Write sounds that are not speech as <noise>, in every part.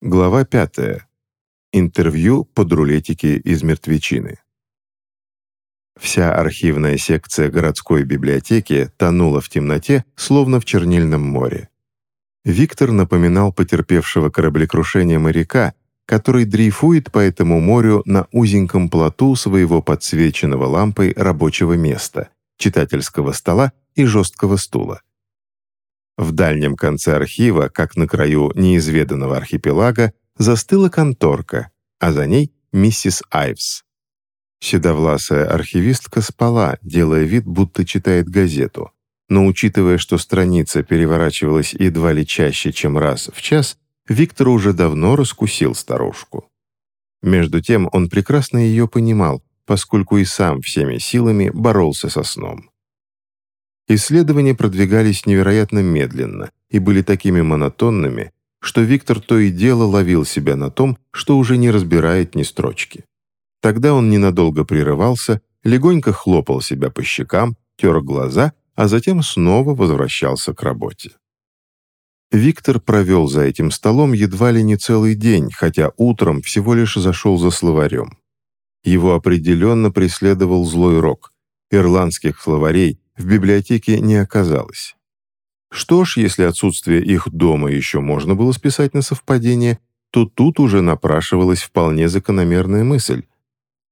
Глава 5. Интервью под рулетики из мертвечины. Вся архивная секция городской библиотеки тонула в темноте, словно в чернильном море. Виктор напоминал потерпевшего кораблекрушение моряка, который дрейфует по этому морю на узеньком плоту своего подсвеченного лампой рабочего места, читательского стола и жесткого стула. В дальнем конце архива, как на краю неизведанного архипелага, застыла конторка, а за ней миссис Айвс. Седовласая архивистка спала, делая вид, будто читает газету. Но учитывая, что страница переворачивалась едва ли чаще, чем раз в час, Виктор уже давно раскусил старушку. Между тем он прекрасно ее понимал, поскольку и сам всеми силами боролся со сном. Исследования продвигались невероятно медленно и были такими монотонными, что Виктор то и дело ловил себя на том, что уже не разбирает ни строчки. Тогда он ненадолго прерывался, легонько хлопал себя по щекам, тер глаза, а затем снова возвращался к работе. Виктор провел за этим столом едва ли не целый день, хотя утром всего лишь зашел за словарем. Его определенно преследовал злой рок. Ирландских словарей в библиотеке не оказалось. Что ж, если отсутствие их дома еще можно было списать на совпадение, то тут уже напрашивалась вполне закономерная мысль.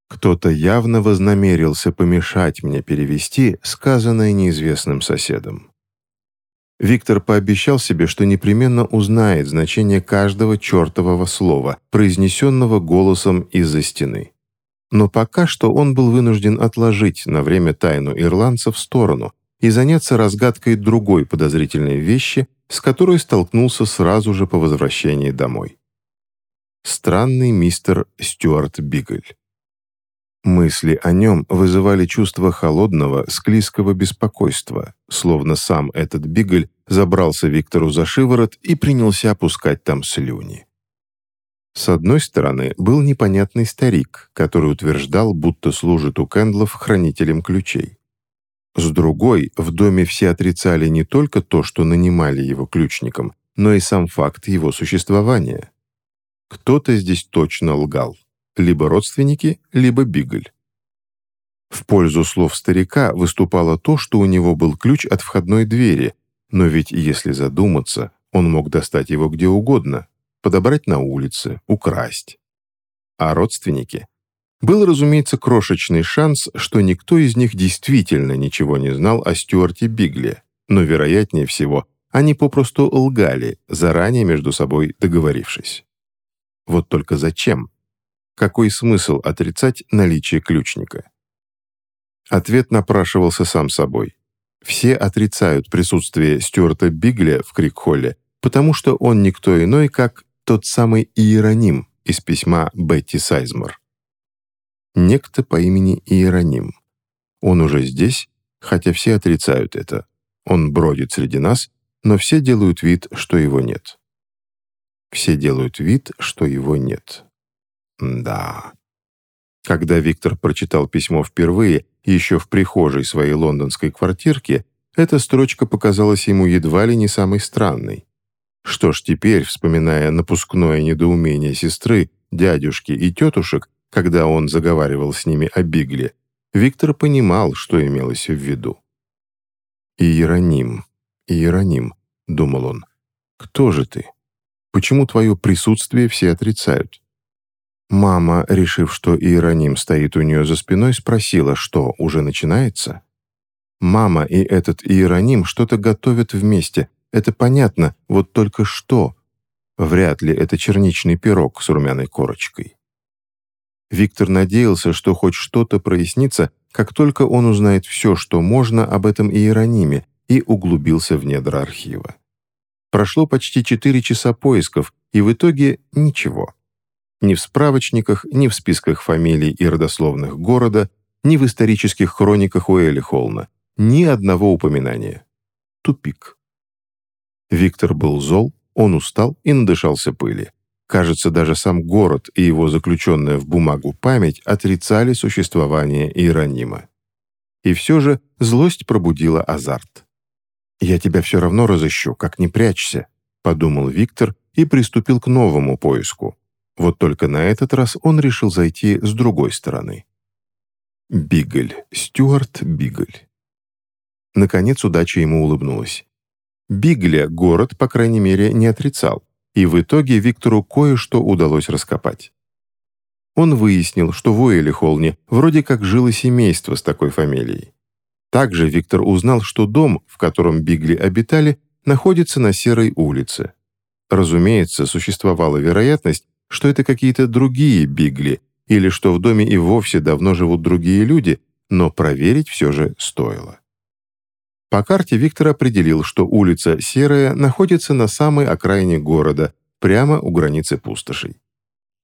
Кто-то явно вознамерился помешать мне перевести сказанное неизвестным соседом. Виктор пообещал себе, что непременно узнает значение каждого чертового слова, произнесенного голосом из-за стены. Но пока что он был вынужден отложить на время тайну ирландца в сторону и заняться разгадкой другой подозрительной вещи, с которой столкнулся сразу же по возвращении домой. Странный мистер Стюарт Бигль. Мысли о нем вызывали чувство холодного, склизкого беспокойства, словно сам этот Бигль забрался Виктору за шиворот и принялся опускать там слюни. С одной стороны, был непонятный старик, который утверждал, будто служит у Кэндлов хранителем ключей. С другой, в доме все отрицали не только то, что нанимали его ключником, но и сам факт его существования. Кто-то здесь точно лгал. Либо родственники, либо Бигль. В пользу слов старика выступало то, что у него был ключ от входной двери, но ведь, если задуматься, он мог достать его где угодно, подобрать на улице, украсть. А родственники? Был, разумеется, крошечный шанс, что никто из них действительно ничего не знал о Стюарте Бигле, но, вероятнее всего, они попросту лгали, заранее между собой договорившись. Вот только зачем? Какой смысл отрицать наличие ключника? Ответ напрашивался сам собой. Все отрицают присутствие Стюарта Бигля в Крикхолле, потому что он никто иной, как тот самый Иероним из письма Бетти Сайзмор. Некто по имени Иероним. Он уже здесь, хотя все отрицают это. Он бродит среди нас, но все делают вид, что его нет. Все делают вид, что его нет. Да. Когда Виктор прочитал письмо впервые, еще в прихожей своей лондонской квартирки, эта строчка показалась ему едва ли не самой странной. Что ж, теперь, вспоминая напускное недоумение сестры, дядюшки и тетушек, когда он заговаривал с ними о Бигле, Виктор понимал, что имелось в виду. «Иероним, Иероним», — думал он, — «кто же ты? Почему твое присутствие все отрицают?» Мама, решив, что Иероним стоит у нее за спиной, спросила, что уже начинается. Мама и этот Иероним что-то готовят вместе, это понятно, вот только что. Вряд ли это черничный пирог с румяной корочкой. Виктор надеялся, что хоть что-то прояснится, как только он узнает все, что можно об этом Иерониме, и углубился в недра архива. Прошло почти четыре часа поисков, и в итоге ничего. Ни в справочниках, ни в списках фамилий и родословных города, ни в исторических хрониках Уэлли Холна, ни одного упоминания. Тупик. Виктор был зол, он устал и надышался пыли. Кажется, даже сам город и его заключенная в бумагу память отрицали существование Иеронима. И все же злость пробудила азарт. «Я тебя все равно разыщу, как не прячься», — подумал Виктор и приступил к новому поиску. Вот только на этот раз он решил зайти с другой стороны. Бигль, Стюарт Бигль. Наконец удача ему улыбнулась. Бигля город, по крайней мере, не отрицал, и в итоге Виктору кое-что удалось раскопать. Он выяснил, что в Уэлли-Холне вроде как жило семейство с такой фамилией. Также Виктор узнал, что дом, в котором Бигли обитали, находится на Серой улице. Разумеется, существовала вероятность, что это какие-то другие Бигли, или что в доме и вовсе давно живут другие люди, но проверить все же стоило. По карте Виктор определил, что улица Серая находится на самой окраине города, прямо у границы пустошей.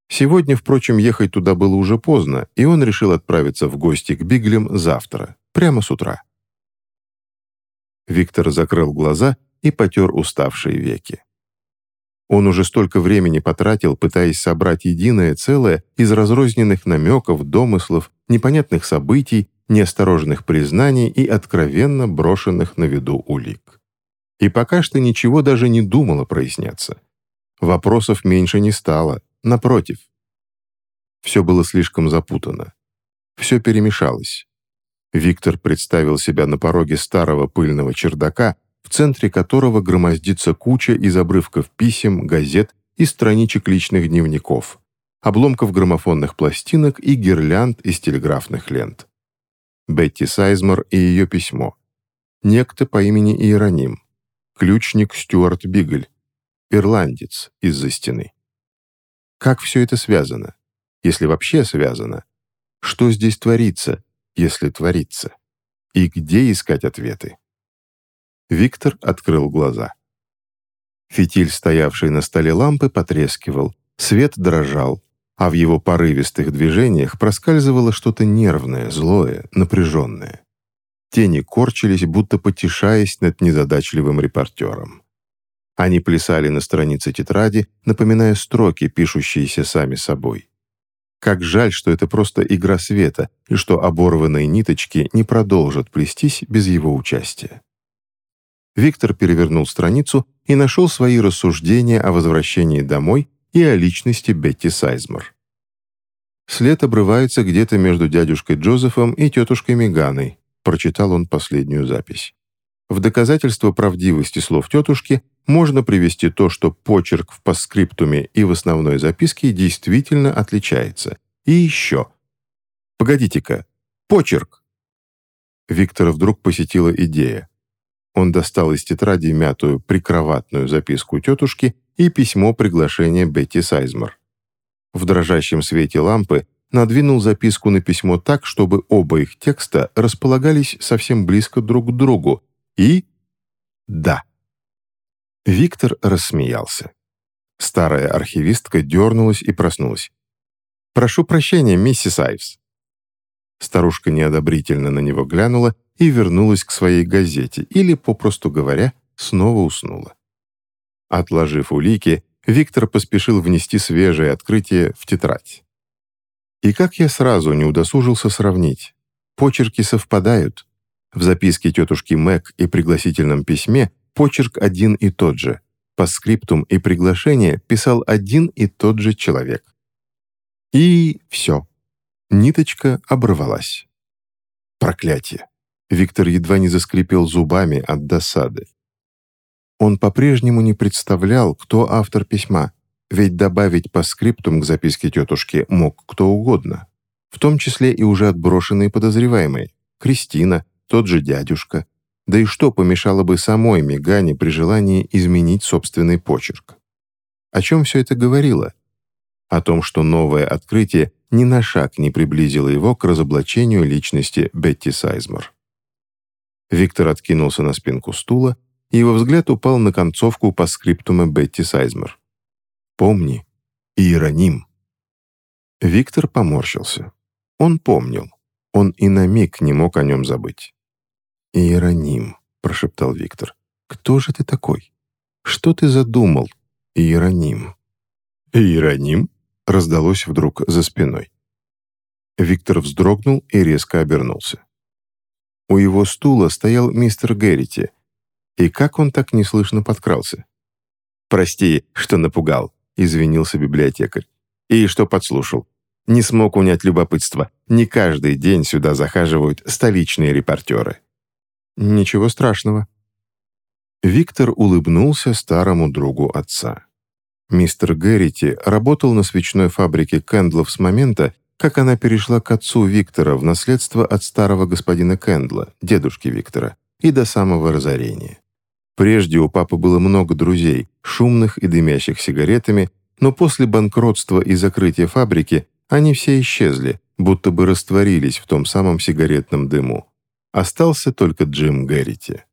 Сегодня, впрочем, ехать туда было уже поздно, и он решил отправиться в гости к Биглям завтра, прямо с утра. Виктор закрыл глаза и потер уставшие веки. Он уже столько времени потратил, пытаясь собрать единое целое из разрозненных намеков, домыслов, непонятных событий, неосторожных признаний и откровенно брошенных на виду улик. И пока что ничего даже не думало проясняться. Вопросов меньше не стало, напротив. Все было слишком запутано. Все перемешалось. Виктор представил себя на пороге старого пыльного чердака, в центре которого громоздится куча из обрывков писем, газет и страничек личных дневников, обломков граммофонных пластинок и гирлянд из телеграфных лент. Бетти Сайзмор и ее письмо. Некто по имени Иероним. Ключник Стюарт Бигль. Ирландец из-за стены. Как все это связано? Если вообще связано? Что здесь творится, если творится? И где искать ответы? Виктор открыл глаза. Фитиль, стоявший на столе лампы, потрескивал, свет дрожал, а в его порывистых движениях проскальзывало что-то нервное, злое, напряженное. Тени корчились, будто потешаясь над незадачливым репортером. Они плясали на странице тетради, напоминая строки, пишущиеся сами собой. Как жаль, что это просто игра света, и что оборванные ниточки не продолжат плестись без его участия. Виктор перевернул страницу и нашел свои рассуждения о возвращении домой и о личности Бетти Сайзмор. «След обрывается где-то между дядюшкой Джозефом и тетушкой Меганой», прочитал он последнюю запись. В доказательство правдивости слов тетушки можно привести то, что почерк в постскриптуме и в основной записке действительно отличается. И еще. Погодите-ка, почерк! Виктора вдруг посетила идея. Он достал из тетради мятую прикроватную записку тетушки и письмо приглашения Бетти Сайзмор. В дрожащем свете лампы надвинул записку на письмо так, чтобы оба их текста располагались совсем близко друг к другу, и... да. Виктор рассмеялся. Старая архивистка дернулась и проснулась. «Прошу прощения, миссис Айвс». Старушка неодобрительно на него глянула и вернулась к своей газете, или, попросту говоря, снова уснула. Отложив улики, Виктор поспешил внести свежее открытие в тетрадь. И как я сразу не удосужился сравнить. Почерки совпадают. В записке тетушки Мэг и пригласительном письме почерк один и тот же. По скриптум и приглашение писал один и тот же человек. И все. Ниточка оборвалась. Проклятие. Виктор едва не заскрипел зубами от досады. Он по-прежнему не представлял, кто автор письма, ведь добавить по скриптум к записке тетушки мог кто угодно, в том числе и уже отброшенные подозреваемые, Кристина, тот же дядюшка. Да и что помешало бы самой Мегане при желании изменить собственный почерк? О чем все это говорило? О том, что новое открытие ни на шаг не приблизило его к разоблачению личности Бетти Сайзмор. Виктор откинулся на спинку стула, и его взгляд упал на концовку по скриптума Бетти Сайзмер. «Помни, Иероним». Виктор поморщился. Он помнил. Он и на миг не мог о нем забыть. «Иероним», — прошептал Виктор. «Кто же ты такой? Что ты задумал, Иероним?» «Иероним?» — раздалось вдруг за спиной. Виктор вздрогнул и резко обернулся. У его стула стоял мистер Геррити. И как он так неслышно подкрался? «Прости, что напугал», — извинился библиотекарь. «И что подслушал. Не смог унять любопытство. Не каждый день сюда захаживают столичные репортеры». «Ничего страшного». Виктор улыбнулся старому другу отца. Мистер Гэррити работал на свечной фабрике Кэндлов с момента, как она перешла к отцу Виктора в наследство от старого господина Кэндла, дедушки Виктора, и до самого разорения. Прежде у папы было много друзей, шумных и дымящих сигаретами, но после банкротства и закрытия фабрики они все исчезли, будто бы растворились в том самом сигаретном дыму. Остался только Джим Гэррити.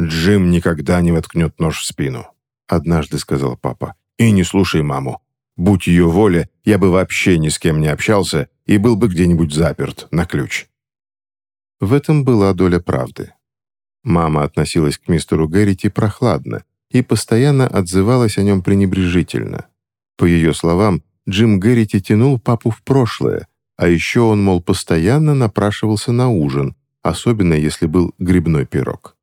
«Джим никогда не воткнет нож в спину», — однажды сказал папа. «И не слушай маму. Будь ее воля, я бы вообще ни с кем не общался и был бы где-нибудь заперт на ключ». В этом была доля правды. Мама относилась к мистеру Гэррити прохладно и постоянно отзывалась о нем пренебрежительно. По ее словам, Джим Гэррити тянул папу в прошлое, а еще он, мол, постоянно напрашивался на ужин, особенно если был грибной пирог.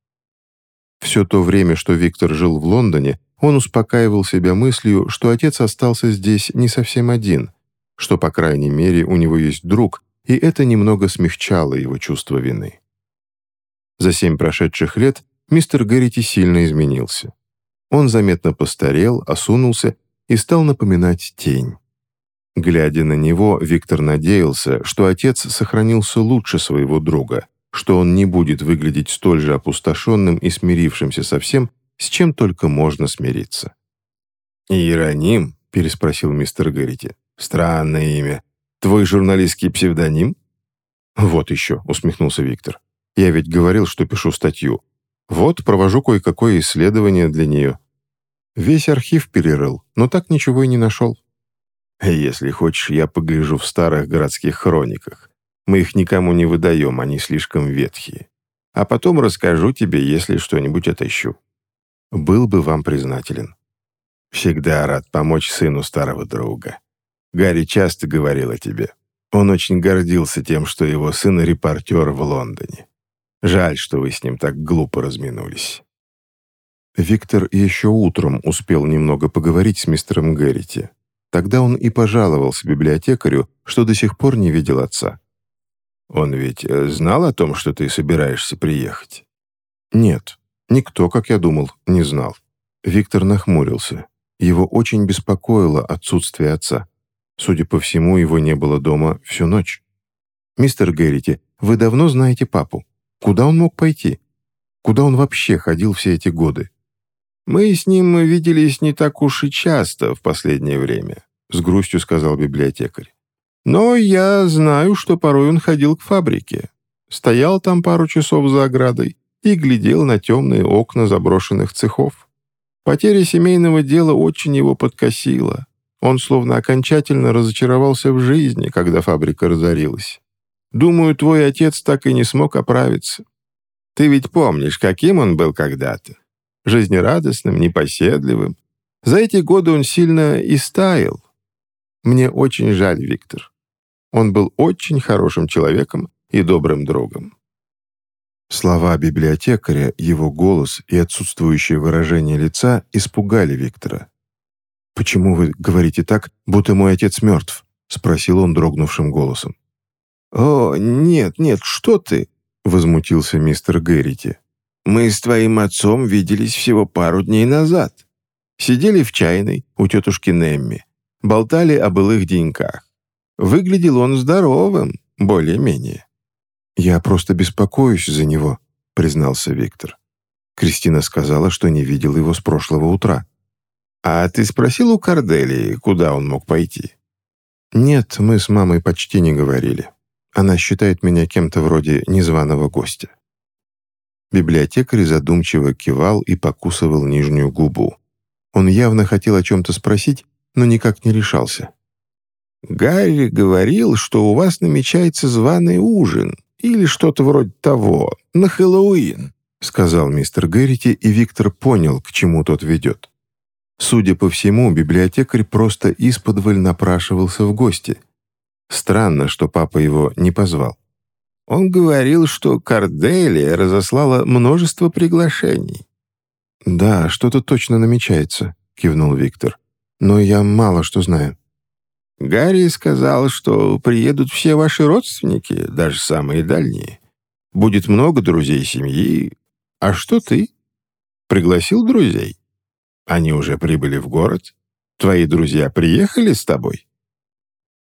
Все то время, что Виктор жил в Лондоне, он успокаивал себя мыслью, что отец остался здесь не совсем один, что, по крайней мере, у него есть друг, и это немного смягчало его чувство вины. За семь прошедших лет мистер Гэррити сильно изменился. Он заметно постарел, осунулся и стал напоминать тень. Глядя на него, Виктор надеялся, что отец сохранился лучше своего друга, что он не будет выглядеть столь же опустошенным и смирившимся со всем, с чем только можно смириться. «Иероним?» — переспросил мистер Гэррити. «Странное имя. Твой журналистский псевдоним?» «Вот еще», — усмехнулся Виктор. «Я ведь говорил, что пишу статью. Вот, провожу кое-какое исследование для нее. Весь архив перерыл, но так ничего и не нашел». «Если хочешь, я погляжу в старых городских хрониках. Мы их никому не выдаем, они слишком ветхие. А потом расскажу тебе, если что-нибудь отыщу. Был бы вам признателен. Всегда рад помочь сыну старого друга. Гарри часто говорил о тебе. Он очень гордился тем, что его сын — репортер в Лондоне. Жаль, что вы с ним так глупо разминулись. Виктор еще утром успел немного поговорить с мистером Гэррити. Тогда он и пожаловался библиотекарю, что до сих пор не видел отца. «Он ведь э, знал о том, что ты собираешься приехать?» «Нет, никто, как я думал, не знал». Виктор нахмурился. Его очень беспокоило отсутствие отца. Судя по всему, его не было дома всю ночь. «Мистер Гэррити, вы давно знаете папу? Куда он мог пойти? Куда он вообще ходил все эти годы?» «Мы с ним виделись не так уж и часто в последнее время», — с грустью сказал библиотекарь. Но я знаю, что порой он ходил к фабрике. Стоял там пару часов за оградой и глядел на темные окна заброшенных цехов. Потеря семейного дела очень его подкосила. Он словно окончательно разочаровался в жизни, когда фабрика разорилась. Думаю, твой отец так и не смог оправиться. Ты ведь помнишь, каким он был когда-то? Жизнерадостным, непоседливым. За эти годы он сильно истаял. Мне очень жаль, Виктор. Он был очень хорошим человеком и добрым другом. Слова библиотекаря, его голос и отсутствующее выражение лица испугали Виктора. «Почему вы говорите так, будто мой отец мертв?» — спросил он дрогнувшим голосом. «О, нет, нет, что ты!» — возмутился мистер Гэррити. «Мы с твоим отцом виделись всего пару дней назад. Сидели в чайной у тетушки Немми, болтали о былых деньках. Выглядел он здоровым, более-менее. «Я просто беспокоюсь за него», — признался Виктор. Кристина сказала, что не видел его с прошлого утра. «А ты спросил у Корделии, куда он мог пойти?» «Нет, мы с мамой почти не говорили. Она считает меня кем-то вроде незваного гостя». Библиотекарь задумчиво кивал и покусывал нижнюю губу. Он явно хотел о чем-то спросить, но никак не решался. Гарри говорил, что у вас намечается званый ужин или что-то вроде того, на Хэллоуин», — сказал мистер Гэррити, и Виктор понял, к чему тот ведет. Судя по всему, библиотекарь просто исподволь напрашивался в гости. Странно, что папа его не позвал. Он говорил, что Корделия разослала множество приглашений. «Да, что-то точно намечается», — кивнул Виктор. «Но я мало что знаю». «Гарри сказал, что приедут все ваши родственники, даже самые дальние. Будет много друзей семьи. А что ты? Пригласил друзей? Они уже прибыли в город? Твои друзья приехали с тобой?»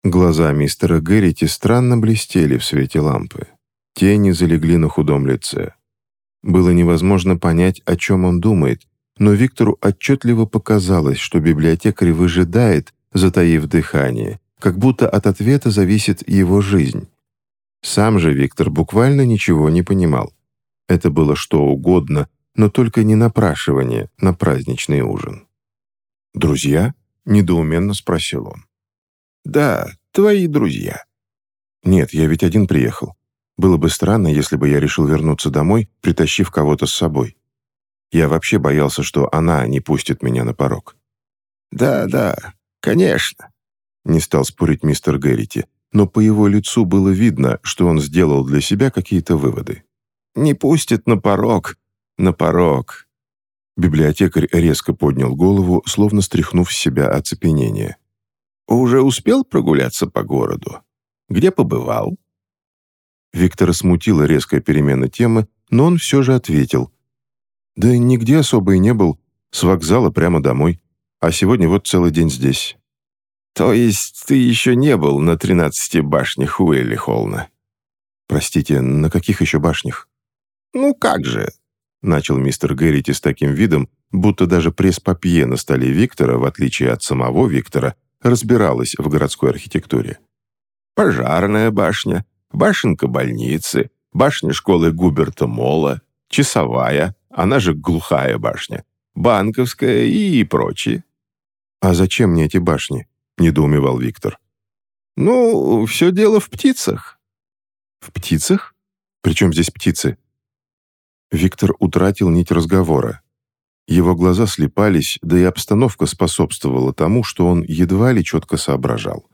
Глаза мистера Гэррити странно блестели в свете лампы. Тени залегли на худом лице. Было невозможно понять, о чем он думает, но Виктору отчетливо показалось, что библиотекарь выжидает, затаив дыхание, как будто от ответа зависит его жизнь. Сам же Виктор буквально ничего не понимал. Это было что угодно, но только не напрашивание на праздничный ужин. «Друзья?» — недоуменно спросил он. «Да, твои друзья». «Нет, я ведь один приехал. Было бы странно, если бы я решил вернуться домой, притащив кого-то с собой. Я вообще боялся, что она не пустит меня на порог. «Да, да, конечно», — не стал спорить мистер Гэррити, но по его лицу было видно, что он сделал для себя какие-то выводы. «Не пустит на порог, на порог». Библиотекарь резко поднял голову, словно стряхнув с себя оцепенение. «Уже успел прогуляться по городу? Где побывал?» Виктора смутила резкая перемена темы, но он все же ответил. «Да нигде особо и не был. С вокзала прямо домой. А сегодня вот целый день здесь». «То есть ты еще не был на тринадцати башнях Уэлли Холна?» «Простите, на каких еще башнях?» «Ну как же?» — начал мистер Гэррити с таким видом, будто даже пресс-папье на столе Виктора, в отличие от самого Виктора, разбиралась в городской архитектуре. «Пожарная башня, башенка больницы, башня школы Губерта Мола, часовая, она же глухая башня, банковская и прочие. «А зачем мне эти башни?» — недоумевал Виктор. «Ну, все дело в птицах». «В птицах? Причем здесь птицы?» Виктор утратил нить разговора. Его глаза слепались, да и обстановка способствовала тому, что он едва ли четко соображал.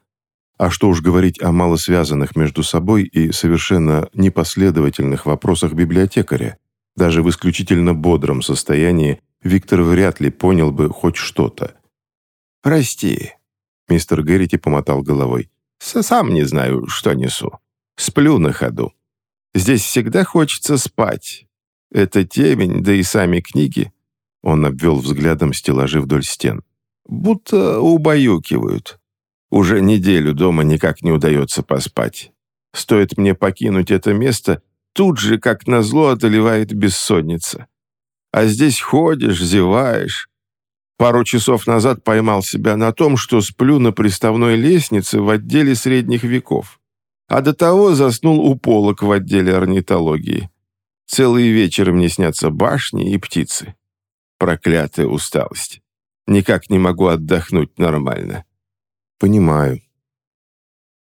А что уж говорить о малосвязанных между собой и совершенно непоследовательных вопросах библиотекаря. Даже в исключительно бодром состоянии Виктор вряд ли понял бы хоть что-то. «Прости», — мистер Геррити помотал головой. «Сам не знаю, что несу. Сплю на ходу. Здесь всегда хочется спать. Это темень, да и сами книги». Он обвел взглядом стеллажи вдоль стен. «Будто убаюкивают. Уже неделю дома никак не удается поспать. Стоит мне покинуть это место, тут же, как назло, одолевает бессонница. А здесь ходишь, зеваешь. Пару часов назад поймал себя на том, что сплю на приставной лестнице в отделе средних веков. А до того заснул у полок в отделе орнитологии. Целый вечер мне снятся башни и птицы. Проклятая усталость. Никак не могу отдохнуть нормально. «Понимаю».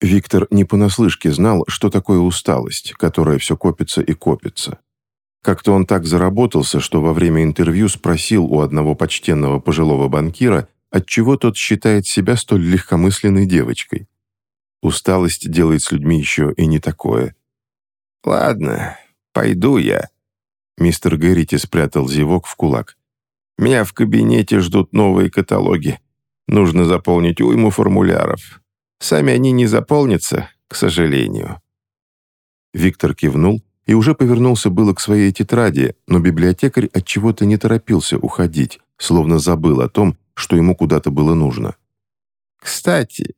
Виктор не понаслышке знал, что такое усталость, которая все копится и копится. Как-то он так заработался, что во время интервью спросил у одного почтенного пожилого банкира, отчего тот считает себя столь легкомысленной девочкой. Усталость делает с людьми еще и не такое. «Ладно, пойду я». Мистер Гэррити спрятал зевок в кулак. «Меня в кабинете ждут новые каталоги. Нужно заполнить уйму формуляров. Сами они не заполнятся, к сожалению». Виктор кивнул и уже повернулся было к своей тетради, но библиотекарь от чего то не торопился уходить, словно забыл о том, что ему куда-то было нужно. «Кстати,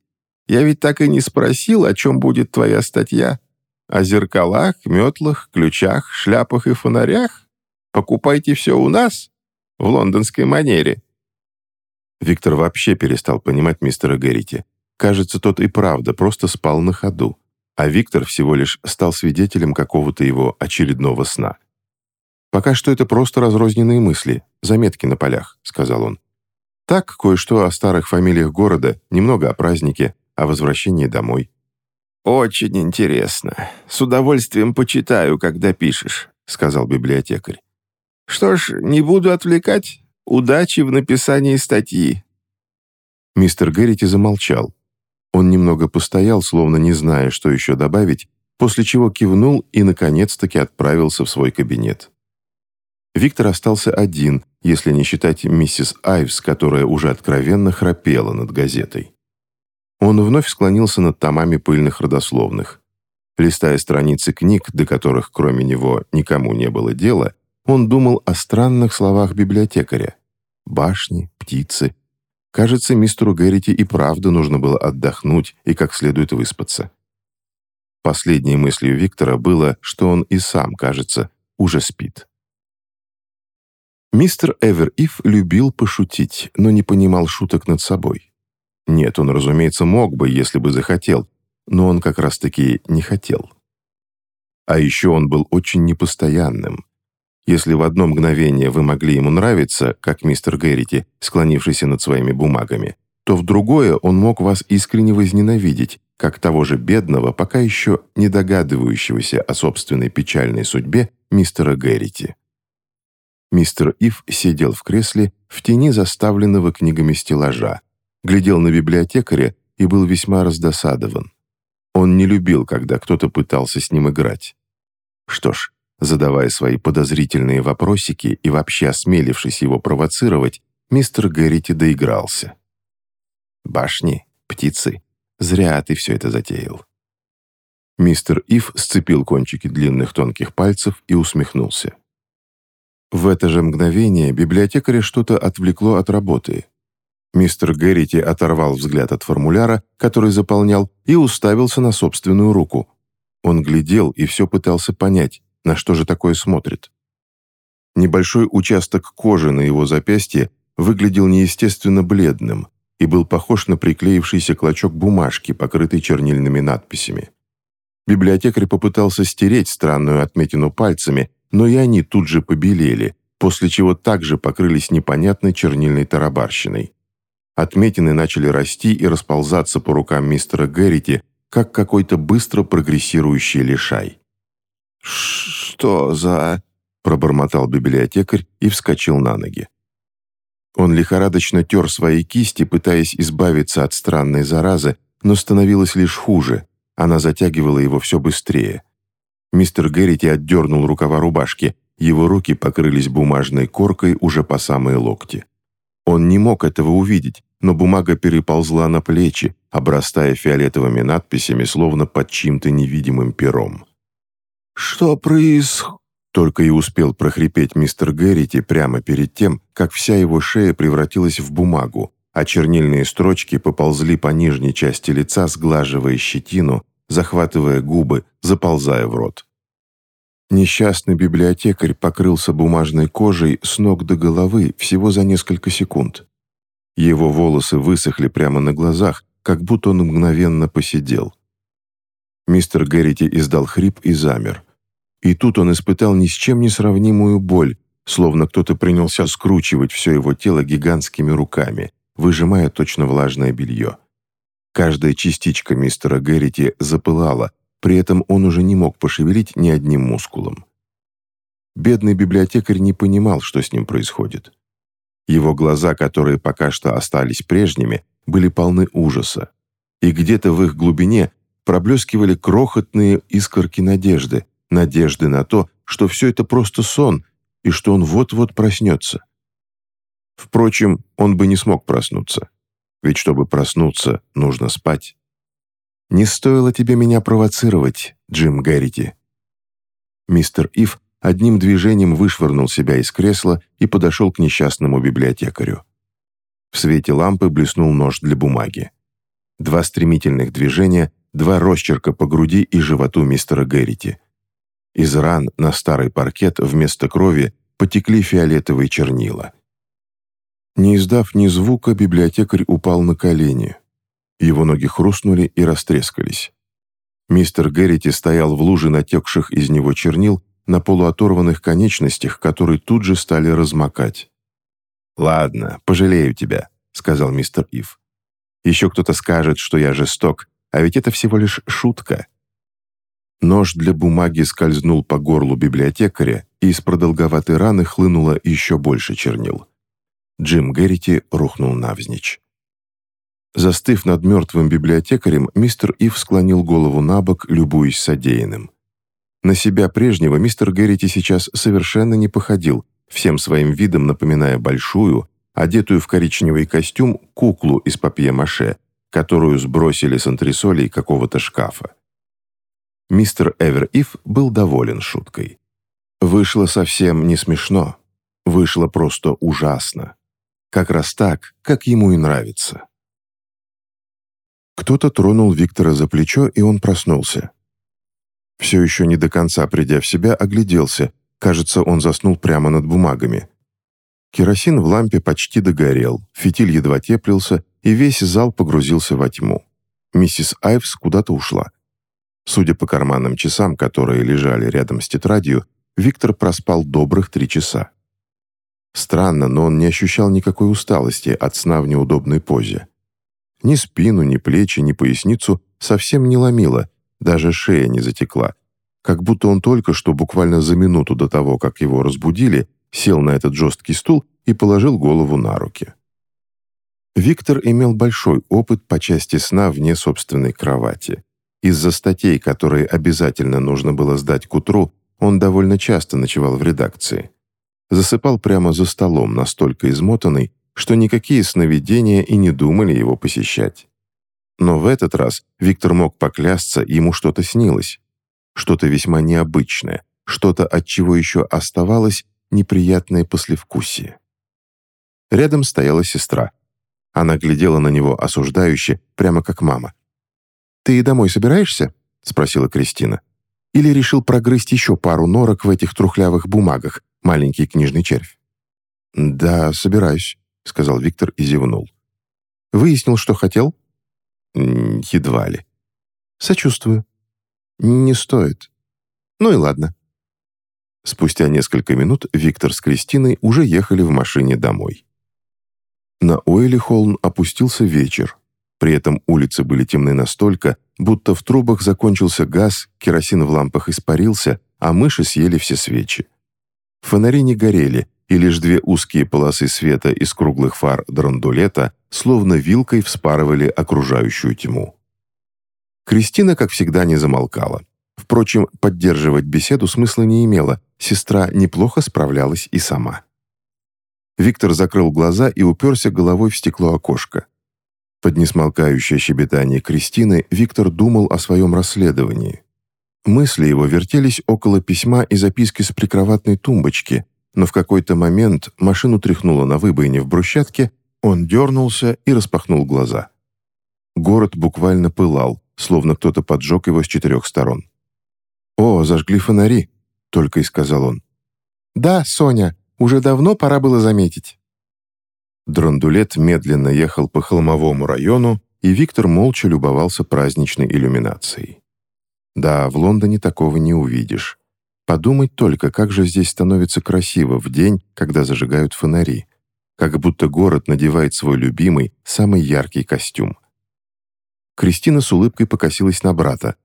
я ведь так и не спросил, о чем будет твоя статья. О зеркалах, метлах, ключах, шляпах и фонарях? Покупайте все у нас, в лондонской манере». Виктор вообще перестал понимать мистера Гэррити. Кажется, тот и правда просто спал на ходу, а Виктор всего лишь стал свидетелем какого-то его очередного сна. «Пока что это просто разрозненные мысли, заметки на полях», — сказал он. «Так, кое-что о старых фамилиях города, немного о празднике, о возвращении домой». «Очень интересно. С удовольствием почитаю, когда пишешь», — сказал библиотекарь. «Что ж, не буду отвлекать. Удачи в написании статьи». Мистер Гэррити замолчал. Он немного постоял, словно не зная, что еще добавить, после чего кивнул и, наконец-таки, отправился в свой кабинет. Виктор остался один, если не считать миссис Айвс, которая уже откровенно храпела над газетой. Он вновь склонился над томами пыльных родословных. Листая страницы книг, до которых кроме него никому не было дела, он думал о странных словах библиотекаря. Башни, птицы. Кажется, мистеру Гэррити и правда нужно было отдохнуть и как следует выспаться. Последней мыслью Виктора было, что он и сам, кажется, уже спит. Мистер Эвер Ив любил пошутить, но не понимал шуток над собой. Нет, он, разумеется, мог бы, если бы захотел, но он как раз-таки не хотел. А еще он был очень непостоянным. Если в одно мгновение вы могли ему нравиться, как мистер Гэррити, склонившийся над своими бумагами, то в другое он мог вас искренне возненавидеть, как того же бедного, пока еще не догадывающегося о собственной печальной судьбе мистера Гэррити. Мистер Ив сидел в кресле в тени заставленного книгами стеллажа, глядел на библиотекаря и был весьма раздосадован. Он не любил, когда кто-то пытался с ним играть. Что ж, задавая свои подозрительные вопросики и вообще осмелившись его провоцировать, мистер Гэррити доигрался. «Башни, птицы, зря ты все это затеял». Мистер Ив сцепил кончики длинных тонких пальцев и усмехнулся. В это же мгновение библиотекаря что-то отвлекло от работы. Мистер Гэррити оторвал взгляд от формуляра, который заполнял, и уставился на собственную руку. Он глядел и все пытался понять, на что же такое смотрит. Небольшой участок кожи на его запястье выглядел неестественно бледным и был похож на приклеившийся клочок бумажки, покрытый чернильными надписями. Библиотекарь попытался стереть странную отметину пальцами, но и они тут же побелели, после чего также покрылись непонятной чернильной тарабарщиной. Отметины начали расти и расползаться по рукам мистера Гэррити, как какой-то быстро прогрессирующий лишай. «Что за...» — пробормотал библиотекарь и вскочил на ноги. Он лихорадочно тер свои кисти, пытаясь избавиться от странной заразы, но становилось лишь хуже, она затягивала его все быстрее. Мистер Геррити отдернул рукава рубашки, его руки покрылись бумажной коркой уже по самые локти. Он не мог этого увидеть, но бумага переползла на плечи, обрастая фиолетовыми надписями, словно под чьим-то невидимым пером. «Что происходит?» Только и успел прохрипеть мистер Геррити прямо перед тем, как вся его шея превратилась в бумагу, а чернильные строчки поползли по нижней части лица, сглаживая щетину, захватывая губы, заползая в рот. Несчастный библиотекарь покрылся бумажной кожей с ног до головы всего за несколько секунд. Его волосы высохли прямо на глазах, как будто он мгновенно посидел. Мистер Гэррити издал хрип и замер. И тут он испытал ни с чем не сравнимую боль, словно кто-то принялся скручивать все его тело гигантскими руками, выжимая точно влажное белье. Каждая частичка мистера Гэррити запылала, при этом он уже не мог пошевелить ни одним мускулом. Бедный библиотекарь не понимал, что с ним происходит. Его глаза, которые пока что остались прежними, были полны ужаса. И где-то в их глубине проблескивали крохотные искорки надежды, надежды на то, что все это просто сон и что он вот-вот проснется. Впрочем, он бы не смог проснуться. Ведь чтобы проснуться, нужно спать. «Не стоило тебе меня провоцировать, Джим Гэррити». Мистер Ив одним движением вышвырнул себя из кресла и подошел к несчастному библиотекарю. В свете лампы блеснул нож для бумаги. Два стремительных движения, два росчерка по груди и животу мистера Гэррити. Из ран на старый паркет вместо крови потекли фиолетовые чернила. Не издав ни звука, библиотекарь упал на колени. Его ноги хрустнули и растрескались. Мистер Геррити стоял в луже натекших из него чернил на полуоторванных конечностях, которые тут же стали размокать. «Ладно, пожалею тебя», — сказал мистер Ив. «Еще кто-то скажет, что я жесток, а ведь это всего лишь шутка». Нож для бумаги скользнул по горлу библиотекаря, и из продолговатой раны хлынуло еще больше чернил. Джим Геррити рухнул навзничь. Застыв над мертвым библиотекарем, мистер Ив склонил голову на бок, любуясь содеянным. На себя прежнего мистер Геррити сейчас совершенно не походил, всем своим видом напоминая большую, одетую в коричневый костюм, куклу из папье-маше, которую сбросили с антресолей какого-то шкафа. Мистер Эвериф был доволен шуткой. Вышло совсем не смешно. Вышло просто ужасно. Как раз так, как ему и нравится. Кто-то тронул Виктора за плечо, и он проснулся. Все еще не до конца придя в себя, огляделся. Кажется, он заснул прямо над бумагами. Керосин в лампе почти догорел, фитиль едва теплился, и весь зал погрузился во тьму. Миссис Айвс куда-то ушла. Судя по карманным часам, которые лежали рядом с тетрадью, Виктор проспал добрых три часа. Странно, но он не ощущал никакой усталости от сна в неудобной позе. Ни спину, ни плечи, ни поясницу совсем не ломило, даже шея не затекла. Как будто он только что, буквально за минуту до того, как его разбудили, сел на этот жесткий стул и положил голову на руки. Виктор имел большой опыт по части сна вне собственной кровати. Из-за статей, которые обязательно нужно было сдать к утру, он довольно часто ночевал в редакции. Засыпал прямо за столом, настолько измотанный, что никакие сновидения и не думали его посещать. Но в этот раз Виктор мог поклясться, ему что-то снилось. Что-то весьма необычное, что-то, от чего еще оставалось неприятное послевкусие. Рядом стояла сестра. Она глядела на него осуждающе, прямо как мама. «Ты домой собираешься?» — спросила Кристина. «Или решил прогрызть еще пару норок в этих трухлявых бумагах, маленький книжный червь?» «Да, собираюсь», — сказал Виктор и зевнул. «Выяснил, что хотел?» «Едва ли». «Сочувствую». «Не стоит». «Ну и ладно». Спустя несколько минут Виктор с Кристиной уже ехали в машине домой. На Уэлли-Холм опустился вечер. При этом улицы были темны настолько, будто в трубах закончился газ, керосин в лампах испарился, а мыши съели все свечи. Фонари не горели, и лишь две узкие полосы света из круглых фар драндулета словно вилкой вспарывали окружающую тьму. Кристина, как всегда, не замолкала. Впрочем, поддерживать беседу смысла не имело, сестра неплохо справлялась и сама. Виктор закрыл глаза и уперся головой в стекло окошка. Под несмолкающее щебетание Кристины Виктор думал о своем расследовании. Мысли его вертелись около письма и записки с прикроватной тумбочки, но в какой-то момент машину тряхнуло на выбоине в брусчатке, он дернулся и распахнул глаза. Город буквально пылал, словно кто-то поджег его с четырех сторон. «О, зажгли фонари», — только и сказал он. «Да, Соня, уже давно пора было заметить». Драндулет медленно ехал по холмовому району, и Виктор молча любовался праздничной иллюминацией. Да, в Лондоне такого не увидишь. Подумать только, как же здесь становится красиво в день, когда зажигают фонари. Как будто город надевает свой любимый, самый яркий костюм. Кристина с улыбкой покосилась на брата.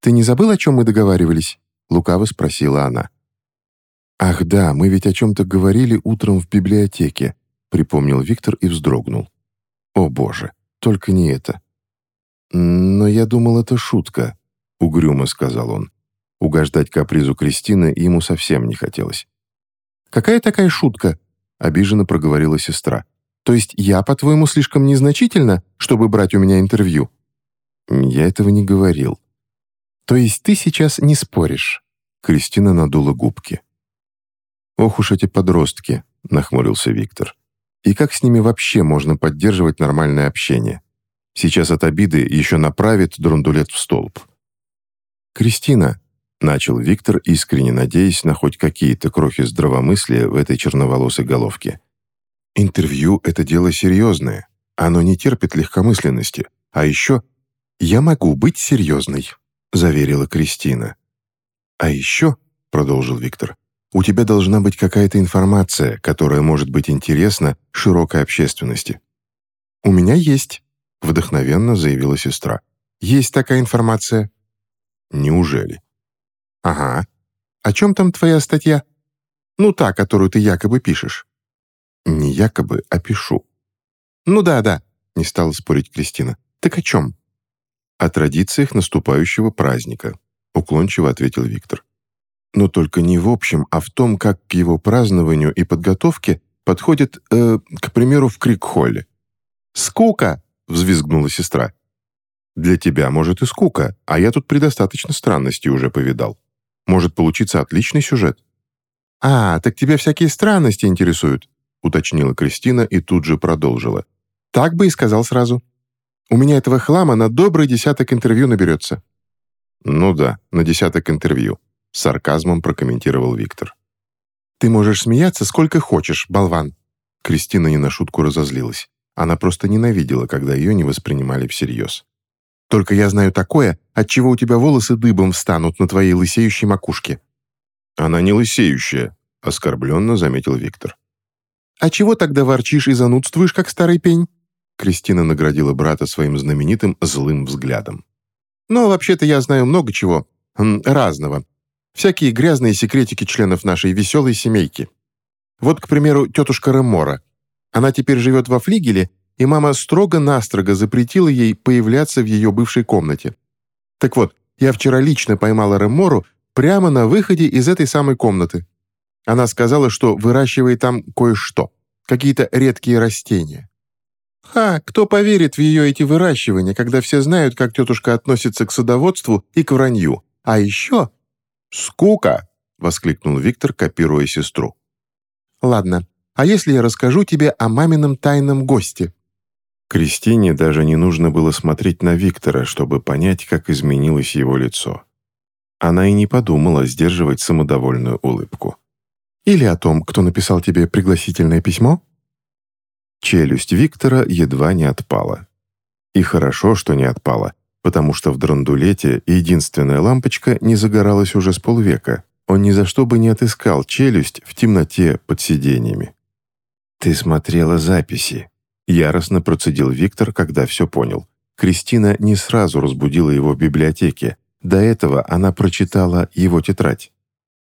«Ты не забыл, о чем мы договаривались?» — лукаво спросила она. «Ах да, мы ведь о чем-то говорили утром в библиотеке», — припомнил Виктор и вздрогнул. «О боже, только не это». «Но я думал, это шутка», — угрюмо сказал он. Угождать капризу Кристины ему совсем не хотелось. «Какая такая шутка?» — обиженно проговорила сестра. «То есть я, по-твоему, слишком незначительно, чтобы брать у меня интервью?» «Я этого не говорил». «То есть ты сейчас не споришь?» Кристина надула губки. «Ох уж эти подростки», — нахмурился Виктор. «И как с ними вообще можно поддерживать нормальное общение? Сейчас от обиды еще направит друндулет в столб». «Кристина», Начал Виктор, искренне надеясь на хоть какие-то крохи здравомыслия в этой черноволосой головке. «Интервью — это дело серьезное. Оно не терпит легкомысленности. А еще я могу быть серьезной», — заверила Кристина. «А еще», — продолжил Виктор, «у тебя должна быть какая-то информация, которая может быть интересна широкой общественности». «У меня есть», — вдохновенно заявила сестра. «Есть такая информация». «Неужели?» «Ага. О чем там твоя статья?» «Ну, та, которую ты якобы пишешь». «Не якобы, а пишу». «Ну да, да», — не стала спорить Кристина. «Так о чем?» «О традициях наступающего праздника», — уклончиво ответил Виктор. Но только не в общем, а в том, как к его празднованию и подготовке подходит, э, к примеру, в Крик-холле. «Скука!» — взвизгнула сестра. «Для тебя, может, и скука, а я тут предостаточно странностей уже повидал. Может получиться отличный сюжет». «А, так тебя всякие странности интересуют», — уточнила Кристина и тут же продолжила. «Так бы и сказал сразу. У меня этого хлама на добрый десяток интервью наберется». «Ну да, на десяток интервью», — сарказмом прокомментировал Виктор. «Ты можешь смеяться сколько хочешь, болван». Кристина не на шутку разозлилась. Она просто ненавидела, когда ее не воспринимали всерьез. «Только я знаю такое, от чего у тебя волосы дыбом встанут на твоей лысеющей макушке». «Она не лысеющая», — оскорбленно заметил Виктор. «А чего тогда ворчишь и занудствуешь, как старый пень?» Кристина наградила брата своим знаменитым злым взглядом. «Ну, вообще-то я знаю много чего. Разного. Всякие грязные секретики членов нашей веселой семейки. Вот, к примеру, тетушка Ремора. Она теперь живет во флигеле, и мама строго-настрого запретила ей появляться в ее бывшей комнате. Так вот, я вчера лично поймала Ремору прямо на выходе из этой самой комнаты. Она сказала, что выращивает там кое-что, какие-то редкие растения. Ха, кто поверит в ее эти выращивания, когда все знают, как тетушка относится к садоводству и к вранью. А еще «Скука!» — воскликнул Виктор, копируя сестру. «Ладно, а если я расскажу тебе о мамином тайном госте?» Кристине даже не нужно было смотреть на Виктора, чтобы понять, как изменилось его лицо. Она и не подумала сдерживать самодовольную улыбку. «Или о том, кто написал тебе пригласительное письмо?» Челюсть Виктора едва не отпала. И хорошо, что не отпала, потому что в драндулете единственная лампочка не загоралась уже с полвека. Он ни за что бы не отыскал челюсть в темноте под сиденьями. «Ты смотрела записи», — яростно процедил Виктор, когда все понял. Кристина не сразу разбудила его в библиотеке. До этого она прочитала его тетрадь.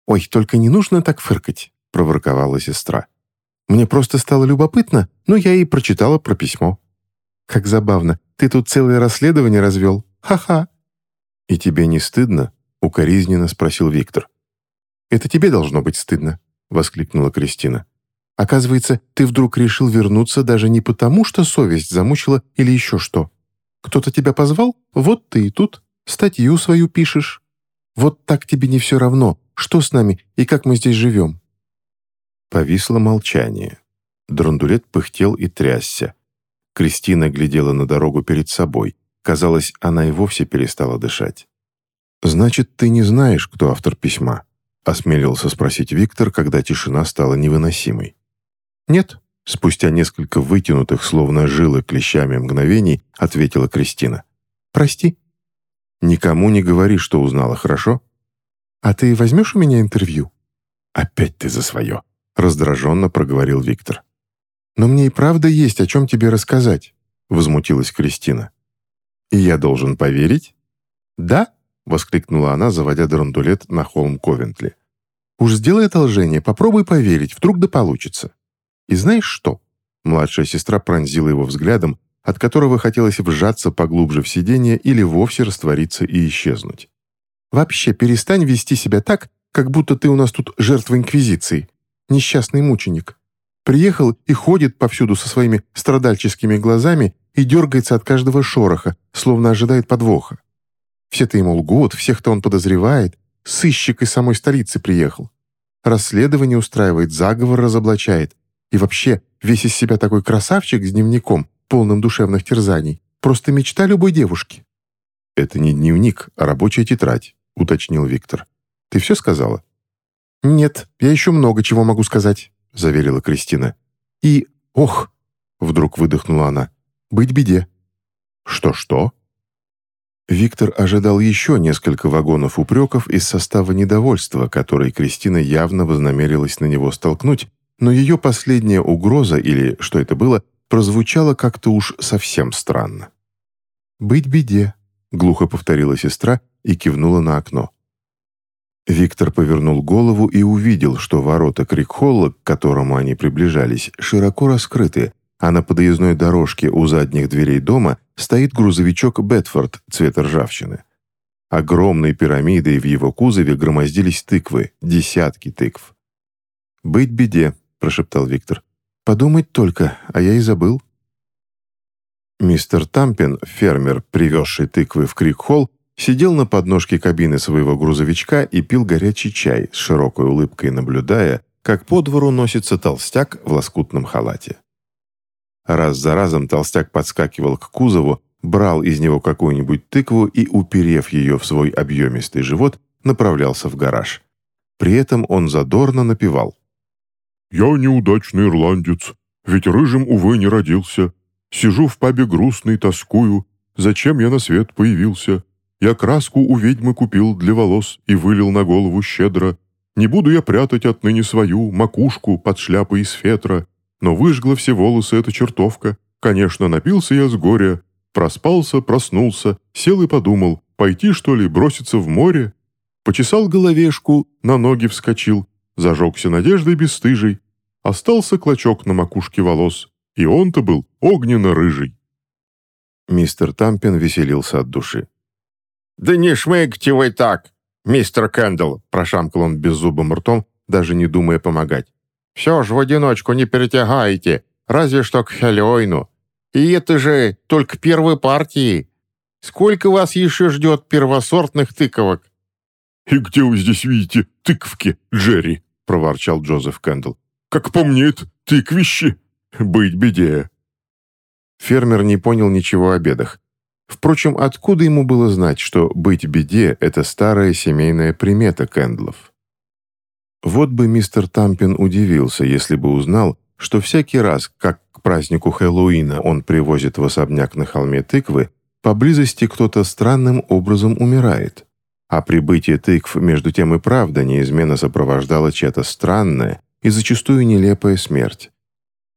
«Ой, только не нужно так фыркать», — проворковала сестра. «Мне просто стало любопытно, но я и прочитала про письмо». «Как забавно. Ты тут целое расследование развел. Ха-ха». «И тебе не стыдно?» — укоризненно спросил Виктор. «Это тебе должно быть стыдно», — воскликнула Кристина. «Оказывается, ты вдруг решил вернуться даже не потому, что совесть замучила или еще что. Кто-то тебя позвал? Вот ты и тут. Статью свою пишешь. Вот так тебе не все равно, что с нами и как мы здесь живем». Повисло молчание. Драндулет пыхтел и трясся. Кристина глядела на дорогу перед собой. Казалось, она и вовсе перестала дышать. «Значит, ты не знаешь, кто автор письма?» — осмелился спросить Виктор, когда тишина стала невыносимой. «Нет», — спустя несколько вытянутых, словно жилы клещами мгновений, ответила Кристина. «Прости». «Никому не говори, что узнала, хорошо?» «А ты возьмешь у меня интервью?» «Опять ты за свое», — раздраженно проговорил Виктор. «Но мне и правда есть о чем тебе рассказать», — возмутилась Кристина. «И я должен поверить?» «Да», — воскликнула она, заводя драндулет на холм Ковентли. «Уж сделай одолжение, попробуй поверить, вдруг да получится. И знаешь что?» Младшая сестра пронзила его взглядом, от которого хотелось вжаться поглубже в сиденье или вовсе раствориться и исчезнуть. «Вообще перестань вести себя так, как будто ты у нас тут жертва Инквизиции, несчастный мученик. Приехал и ходит повсюду со своими страдальческими глазами и дергается от каждого шороха, словно ожидает подвоха. Все-то ему лгут, всех-то он подозревает. Сыщик из самой столицы приехал. Расследование устраивает, заговор разоблачает. И вообще, весь из себя такой красавчик с дневником, полным душевных терзаний. Просто мечта любой девушки. «Это не дневник, а рабочая тетрадь», — уточнил Виктор. «Ты все сказала?» «Нет, я еще много чего могу сказать». — заверила Кристина. «И... ох!» — вдруг выдохнула она. «Быть беде». «Что-что?» Виктор ожидал еще несколько вагонов упреков из состава недовольства, который Кристина явно вознамерилась на него столкнуть, но ее последняя угроза, или что это было, прозвучала как-то уж совсем странно. «Быть беде», — глухо повторила сестра и кивнула на окно. Виктор повернул голову и увидел, что ворота Крикхолла, к которому они приближались, широко раскрыты, а на подъездной дорожке у задних дверей дома стоит грузовичок «Бетфорд» цвета ржавчины. Огромной пирамидой в его кузове громоздились тыквы, десятки тыкв. «Быть беде», — прошептал Виктор. «Подумать только, а я и забыл». Мистер Тампин, фермер, привезший тыквы в Крик-Холл, сидел на подножке кабины своего грузовичка и пил горячий чай, с широкой улыбкой наблюдая, как по двору носится толстяк в лоскутном халате. Раз за разом толстяк подскакивал к кузову, брал из него какую-нибудь тыкву и, уперев ее в свой объемистый живот, направлялся в гараж. При этом он задорно напевал. «Я неудачный ирландец, ведь рыжим, увы, не родился. Сижу в пабе грустный, тоскую. Зачем я на свет появился? Я краску у ведьмы купил для волос и вылил на голову щедро. Не буду я прятать отныне свою макушку под шляпой из фетра, но выжгла все волосы эта чертовка. Конечно, напился я с горя, Проспался, проснулся, сел и подумал, пойти, что ли, броситься в море? Почесал головешку, на ноги вскочил, зажегся надеждой бесстыжей. Остался клочок на макушке волос, и он-то был огненно-рыжий. Мистер Тампин веселился от души. «Да не шмыгте вы так, мистер Кэндл!» прошамкал он беззубым ртом, даже не думая помогать. «Все ж в одиночку не перетягаете, разве что к Хеллоуину. И это же только первой партии. Сколько вас еще ждет первосортных тыковок?» «И где вы здесь видите тыковки, Джерри?» — проворчал Джозеф Кэндл. «Как по мне, это тыквище. Быть беде». Фермер не понял ничего о бедах. Впрочем, откуда ему было знать, что «быть беде» — это старая семейная примета Кэндлов? Вот бы мистер Тампин удивился, если бы узнал, что всякий раз, как к празднику Хэллоуина он привозит в особняк на холме тыквы, поблизости кто-то странным образом умирает. А прибытие тыкв между тем и правда неизменно сопровождало чья-то странная и зачастую нелепая смерть.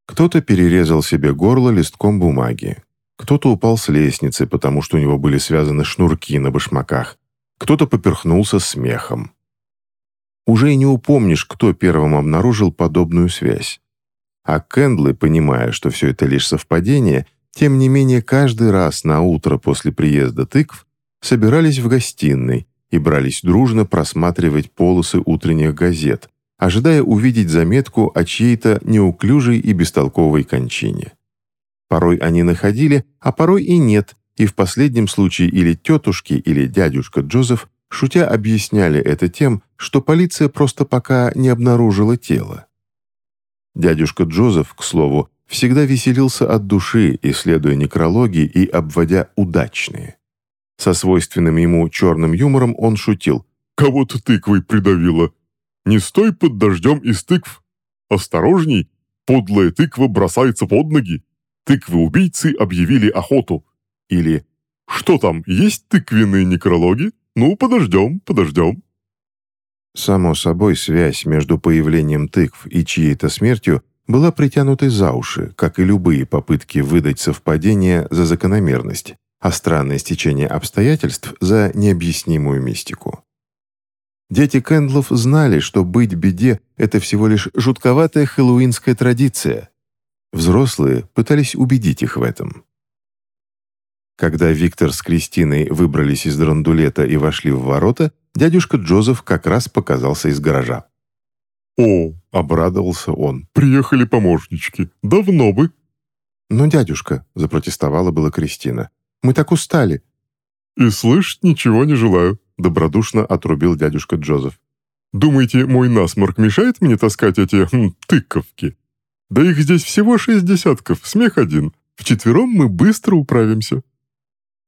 Кто-то перерезал себе горло листком бумаги, кто-то упал с лестницы, потому что у него были связаны шнурки на башмаках, кто-то поперхнулся смехом. Уже и не упомнишь, кто первым обнаружил подобную связь. А Кэндлы, понимая, что все это лишь совпадение, тем не менее каждый раз на утро после приезда тыкв собирались в гостиной и брались дружно просматривать полосы утренних газет, ожидая увидеть заметку о чьей-то неуклюжей и бестолковой кончине. Порой они находили, а порой и нет, и в последнем случае или тетушки, или дядюшка Джозеф, шутя объясняли это тем, что полиция просто пока не обнаружила тело. Дядюшка Джозеф, к слову, всегда веселился от души, исследуя некрологи и обводя удачные. Со свойственным ему черным юмором он шутил. «Кого-то тыквой придавило. Не стой под дождем из тыкв. Осторожней, подлая тыква бросается под ноги. Тыквы-убийцы объявили охоту». Или «Что там, есть тыквенные некрологи? Ну, подождем, подождем». Само собой, связь между появлением тыкв и чьей-то смертью была притянутой за уши, как и любые попытки выдать совпадение за закономерность, а странное стечение обстоятельств за необъяснимую мистику. Дети Кэндлов знали, что быть беде — это всего лишь жутковатая хэллоуинская традиция. Взрослые пытались убедить их в этом. Когда Виктор с Кристиной выбрались из драндулета и вошли в ворота, дядюшка Джозеф как раз показался из гаража. «О!» — обрадовался он. «Приехали помощнички. Давно бы!» «Ну, дядюшка!» — запротестовала была Кристина. «Мы так устали!» «И слышать ничего не желаю!» — добродушно отрубил дядюшка Джозеф. «Думаете, мой насморк мешает мне таскать эти хм, тыковки? Да их здесь всего шесть десятков, смех один. Вчетвером мы быстро управимся».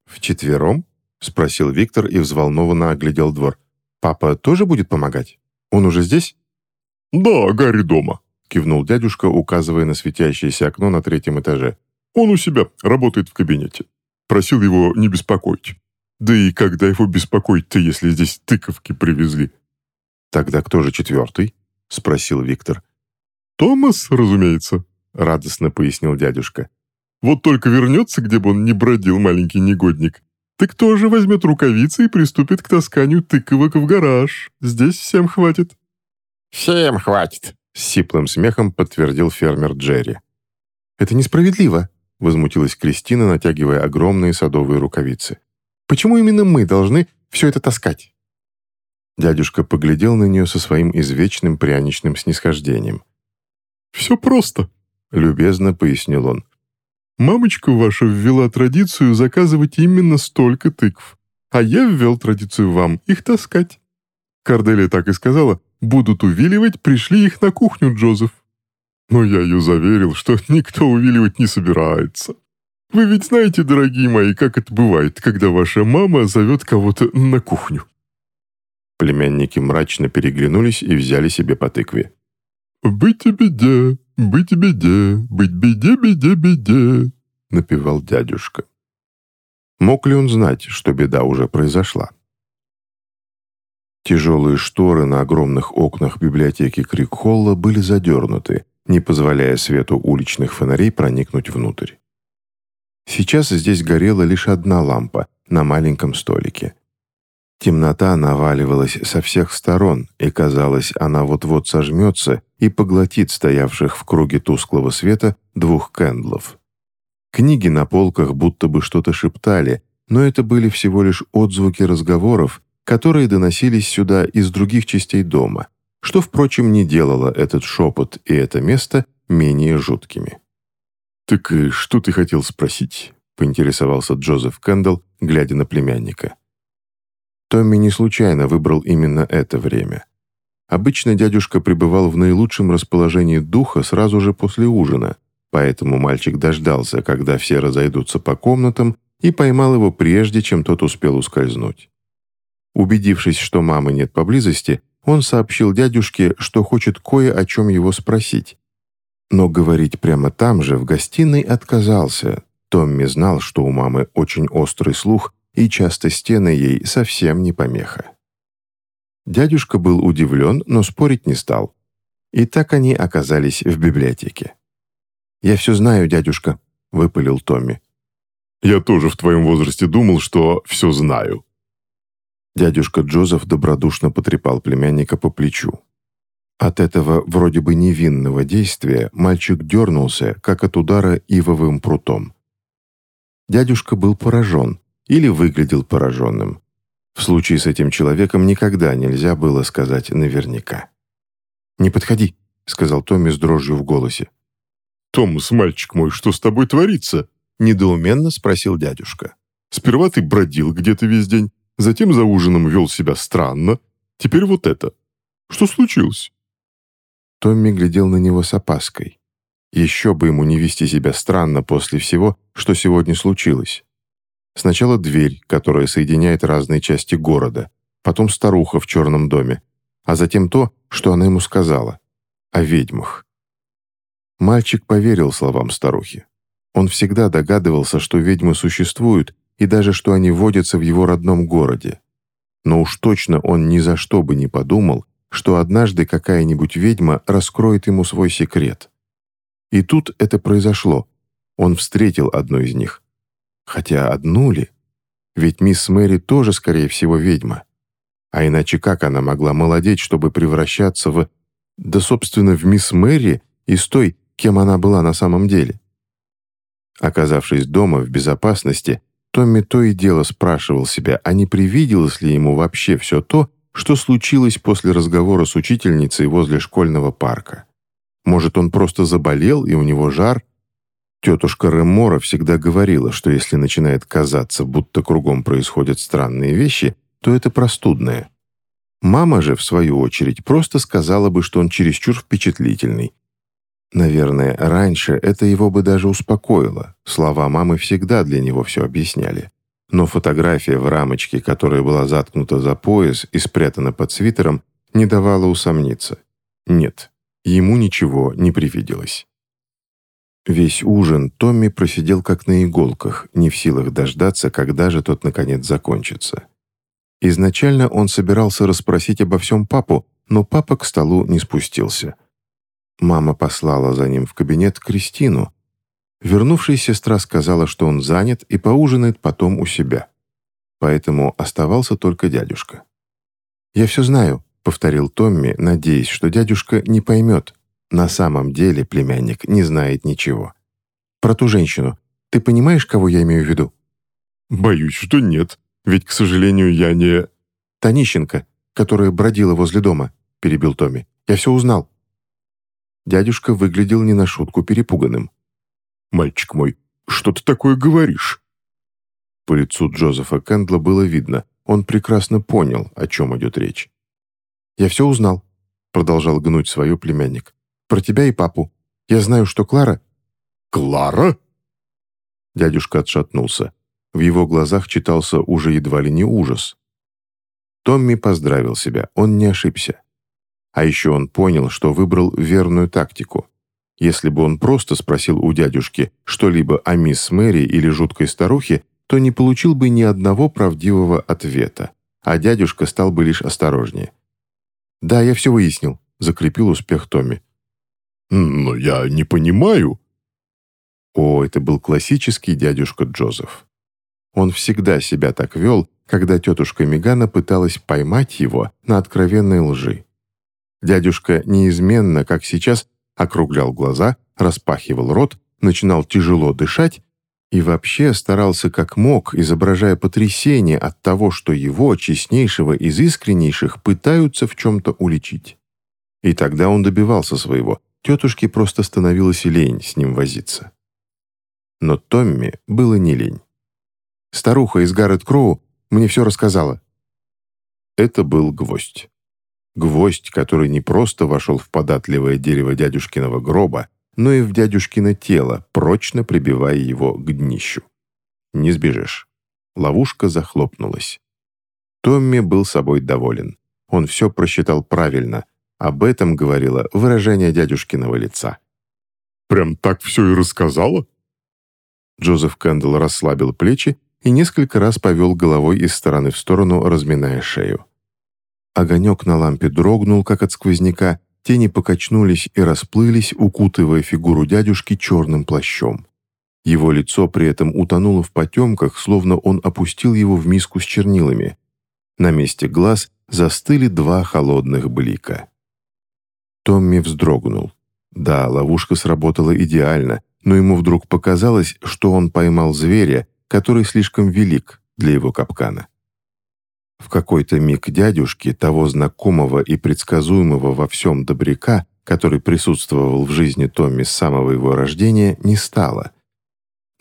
«Вчетвером?» — спросил Виктор и взволнованно оглядел двор. «Папа тоже будет помогать? Он уже здесь?» «Да, Гарри дома», — кивнул дядюшка, указывая на светящееся окно на третьем этаже. «Он у себя, работает в кабинете. Просил его не беспокоить. Да и когда его беспокоить-то, если здесь тыковки привезли?» «Тогда кто же четвертый?» — спросил Виктор. «Томас, разумеется», — радостно пояснил дядюшка. «Вот только вернется, где бы он ни бродил, маленький негодник, так кто же возьмет рукавицы и приступит к тасканию тыковок в гараж? Здесь всем хватит». «Всем хватит», — с сиплым смехом подтвердил фермер Джерри. «Это несправедливо», — возмутилась Кристина, натягивая огромные садовые рукавицы. Почему именно мы должны все это таскать?» Дядюшка поглядел на нее со своим извечным пряничным снисхождением. «Все просто», — любезно пояснил он. «Мамочка ваша ввела традицию заказывать именно столько тыкв, а я ввел традицию вам их таскать. Корделия так и сказала, будут увиливать, пришли их на кухню, Джозеф. Но я ее заверил, что <laughs> никто увиливать не собирается. Вы ведь знаете, дорогие мои, как это бывает, когда ваша мама зовет кого-то на кухню». Племянники мрачно переглянулись и взяли себе по тыкве. «Быть беде, быть беде, быть беде, беде, беде», — напевал дядюшка. Мог ли он знать, что беда уже произошла? Тяжелые шторы на огромных окнах библиотеки Крикхолла были задернуты, не позволяя свету уличных фонарей проникнуть внутрь. Сейчас здесь горела лишь одна лампа на маленьком столике. Темнота наваливалась со всех сторон, и, казалось, она вот-вот сожмется и поглотит стоявших в круге тусклого света двух кэндлов. Книги на полках будто бы что-то шептали, но это были всего лишь отзвуки разговоров, которые доносились сюда из других частей дома, что, впрочем, не делало этот шепот и это место менее жуткими. «Так и что ты хотел спросить?» — поинтересовался Джозеф Кэндалл, глядя на племянника. Томми не случайно выбрал именно это время. Обычно дядюшка пребывал в наилучшем расположении духа сразу же после ужина, поэтому мальчик дождался, когда все разойдутся по комнатам, и поймал его прежде, чем тот успел ускользнуть. Убедившись, что мамы нет поблизости, он сообщил дядюшке, что хочет кое о чем его спросить. Но говорить прямо там же, в гостиной, отказался. Томми знал, что у мамы очень острый слух, и часто стены ей совсем не помеха. Дядюшка был удивлен, но спорить не стал. И так они оказались в библиотеке. «Я все знаю, дядюшка», — выпалил Томми. «Я тоже в твоем возрасте думал, что все знаю», Дядюшка Джозеф добродушно потрепал племянника по плечу. От этого вроде бы невинного действия мальчик дернулся, как от удара ивовым прутом. Дядюшка был поражен или выглядел пораженным. В случае с этим человеком никогда нельзя было сказать наверняка. «Не подходи», — сказал Томми с дрожью в голосе. «Томас, мальчик мой, что с тобой творится?» — недоуменно спросил дядюшка. «Сперва ты бродил где-то весь день, Затем за ужином вел себя странно. Теперь вот это. Что случилось?» Томми глядел на него с опаской. Еще бы ему не вести себя странно после всего, что сегодня случилось. Сначала дверь, которая соединяет разные части города, потом старуха в черном доме, а затем то, что она ему сказала. О ведьмах. Мальчик поверил словам старухи. Он всегда догадывался, что ведьмы существуют, и даже что они водятся в его родном городе. Но уж точно он ни за что бы не подумал, что однажды какая-нибудь ведьма раскроет ему свой секрет. И тут это произошло. Он встретил одну из них. Хотя одну ли? Ведь мисс Мэри тоже, скорее всего, ведьма. А иначе как она могла молодеть, чтобы превращаться в... Да, собственно, в мисс Мэри из той, кем она была на самом деле. Оказавшись дома в безопасности, Томми то и дело спрашивал себя, а не привиделось ли ему вообще все то, что случилось после разговора с учительницей возле школьного парка. Может, он просто заболел, и у него жар? Тетушка Ремора всегда говорила, что если начинает казаться, будто кругом происходят странные вещи, то это простудное. Мама же, в свою очередь, просто сказала бы, что он чересчур впечатлительный, Наверное, раньше это его бы даже успокоило. Слова мамы всегда для него все объясняли. Но фотография в рамочке, которая была заткнута за пояс и спрятана под свитером, не давала усомниться. Нет, ему ничего не привиделось. Весь ужин Томми просидел как на иголках, не в силах дождаться, когда же тот наконец закончится. Изначально он собирался расспросить обо всем папу, но папа к столу не спустился. Мама послала за ним в кабинет Кристину. Вернувшись, сестра сказала, что он занят и поужинает потом у себя. Поэтому оставался только дядюшка. «Я все знаю», — повторил Томми, надеясь, что дядюшка не поймет. На самом деле племянник не знает ничего. «Про ту женщину. Ты понимаешь, кого я имею в виду?» «Боюсь, что нет», Ведь, к сожалению, я не...» «Танищенко, которая бродила возле дома», — перебил Томми. «Я все узнал». Дядюшка выглядел не на шутку перепуганным. «Мальчик мой, что ты такое говоришь?» По лицу Джозефа Кэндла было видно, он прекрасно понял, о чем идет речь. «Я все узнал», — продолжал гнуть свою племянник. «Про тебя и папу. Я знаю, что Клара...» «Клара?» Дядюшка отшатнулся. В его глазах читался уже едва ли не ужас. Томми поздравил себя, он не ошибся. А еще он понял, что выбрал верную тактику. Если бы он просто спросил у дядюшки что-либо о мисс Мэри или жуткой старухе, то не получил бы ни одного правдивого ответа, а дядюшка стал бы лишь осторожнее. «Да, я все выяснил», — закрепил успех Томми. «Но я не понимаю». О, это был классический дядюшка Джозеф. Он всегда себя так вел, когда тетушка Мегана пыталась поймать его на откровенной лжи. Дядюшка неизменно, как сейчас, округлял глаза, распахивал рот, начинал тяжело дышать и вообще старался как мог, изображая потрясение от того, что его, честнейшего из искреннейших, пытаются в чем-то уличить. И тогда он добивался своего, тетушке просто становилось лень с ним возиться. Но Томми было не лень. Старуха из Гаррет Кроу мне все рассказала. Это был гвоздь. Гвоздь, который не просто вошел в податливое дерево дядюшкиного гроба, но и в дядюшкино тело, прочно прибивая его к днищу. Не сбежишь. Ловушка захлопнулась. Томми был собой доволен. Он все просчитал правильно. Об этом говорило выражение дядюшкиного лица. «Прям так все и рассказала?» Джозеф Кэндалл расслабил плечи и несколько раз повел головой из стороны в сторону, разминая шею. Огонек на лампе дрогнул, как от сквозняка, тени покачнулись и расплылись, укутывая фигуру дядюшки черным плащом. Его лицо при этом утонуло в потемках, словно он опустил его в миску с чернилами. На месте глаз застыли два холодных блика. Томми вздрогнул. Да, ловушка сработала идеально, но ему вдруг показалось, что он поймал зверя, который слишком велик для его капкана. В какой-то миг дядюшки, того знакомого и предсказуемого во всем добряка, который присутствовал в жизни Томми с самого его рождения, не стало.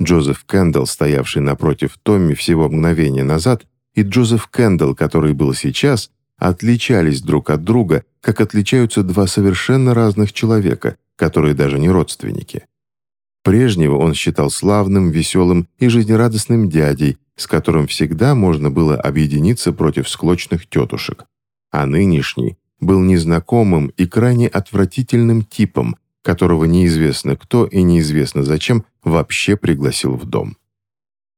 Джозеф Кэндалл, стоявший напротив Томми всего мгновения назад, и Джозеф Кэндалл, который был сейчас, отличались друг от друга, как отличаются два совершенно разных человека, которые даже не родственники. Прежнего он считал славным, веселым и жизнерадостным дядей, с которым всегда можно было объединиться против склочных тетушек. А нынешний был незнакомым и крайне отвратительным типом, которого неизвестно кто и неизвестно зачем вообще пригласил в дом.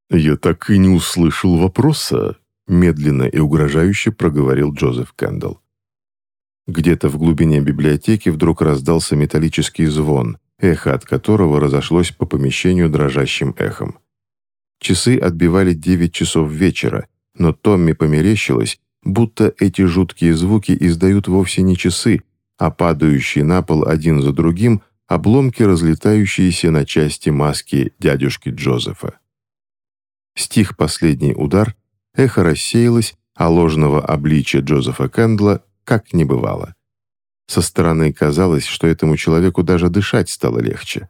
«Я так и не услышал вопроса», — медленно и угрожающе проговорил Джозеф Кэндалл. Где-то в глубине библиотеки вдруг раздался металлический звон, эхо от которого разошлось по помещению дрожащим эхом. Часы отбивали 9 часов вечера, но Томми померещилось, будто эти жуткие звуки издают вовсе не часы, а падающие на пол один за другим обломки, разлетающиеся на части маски дядюшки Джозефа. Стих последний удар, эхо рассеялось, а ложного обличия Джозефа Кэндла как не бывало. Со стороны казалось, что этому человеку даже дышать стало легче.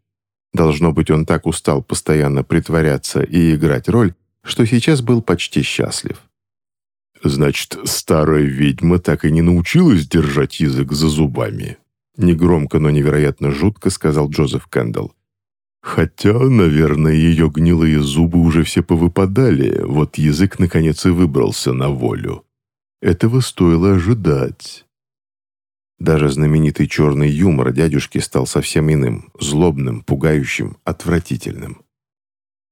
Должно быть, он так устал постоянно притворяться и играть роль, что сейчас был почти счастлив. «Значит, старая ведьма так и не научилась держать язык за зубами?» Негромко, но невероятно жутко сказал Джозеф Кэндалл. «Хотя, наверное, ее гнилые зубы уже все повыпадали, вот язык наконец и выбрался на волю. Этого стоило ожидать». Даже знаменитый черный юмор дядюшки стал совсем иным, злобным, пугающим, отвратительным.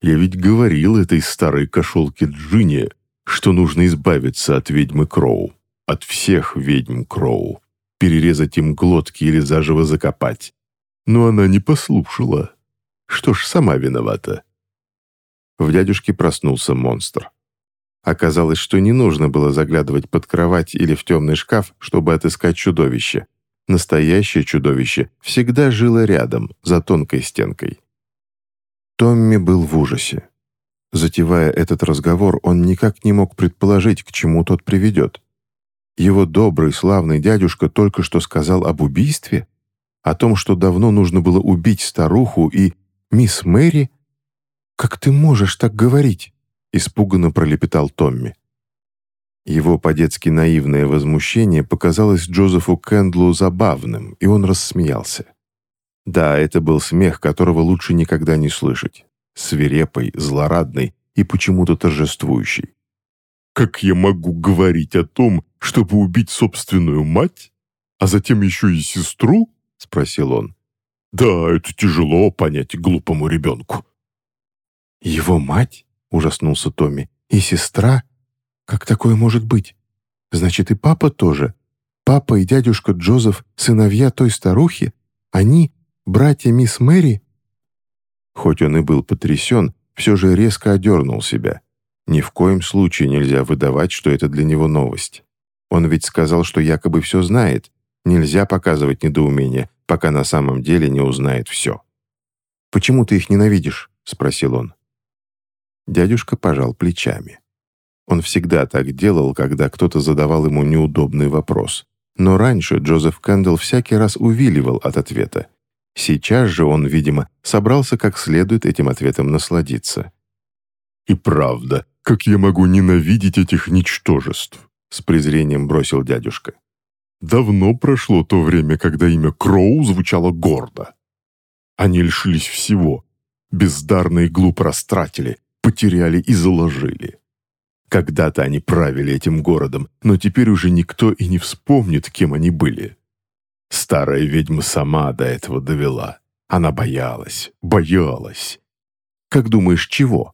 «Я ведь говорил этой старой кошелке Джине, что нужно избавиться от ведьмы Кроу, от всех ведьм Кроу, перерезать им глотки или заживо закопать. Но она не послушала. Что ж, сама виновата». В дядюшке проснулся монстр. Оказалось, что не нужно было заглядывать под кровать или в темный шкаф, чтобы отыскать чудовище. Настоящее чудовище всегда жило рядом, за тонкой стенкой. Томми был в ужасе. Затевая этот разговор, он никак не мог предположить, к чему тот приведет. Его добрый, славный дядюшка только что сказал об убийстве? О том, что давно нужно было убить старуху и мисс Мэри? «Как ты можешь так говорить?» — испуганно пролепетал Томми. Его по-детски наивное возмущение показалось Джозефу Кэндлу забавным, и он рассмеялся. Да, это был смех, которого лучше никогда не слышать. Свирепый, злорадный и почему-то торжествующий. «Как я могу говорить о том, чтобы убить собственную мать, а затем еще и сестру?» — спросил он. «Да, это тяжело понять глупому ребенку». «Его мать?» — ужаснулся Томми. «И сестра? Как такое может быть? Значит, и папа тоже? Папа и дядюшка Джозеф — сыновья той старухи? Они — братья мисс Мэри?» Хоть он и был потрясен, все же резко одернул себя. Ни в коем случае нельзя выдавать, что это для него новость. Он ведь сказал, что якобы все знает. Нельзя показывать недоумение, пока на самом деле не узнает все. «Почему ты их ненавидишь?» — спросил он. Дядюшка пожал плечами. Он всегда так делал, когда кто-то задавал ему неудобный вопрос. Но раньше Джозеф Кэндалл всякий раз увиливал от ответа. Сейчас же он, видимо, собрался как следует этим ответом насладиться. «И правда, как я могу ненавидеть этих ничтожеств?» с презрением бросил дядюшка. «Давно прошло то время, когда имя Кроу звучало гордо. Они лишились всего, бездарно и глупо растратили, потеряли и заложили. Когда-то они правили этим городом, но теперь уже никто и не вспомнит, кем они были. Старая ведьма сама до этого довела. Она боялась, боялась. Как думаешь, чего?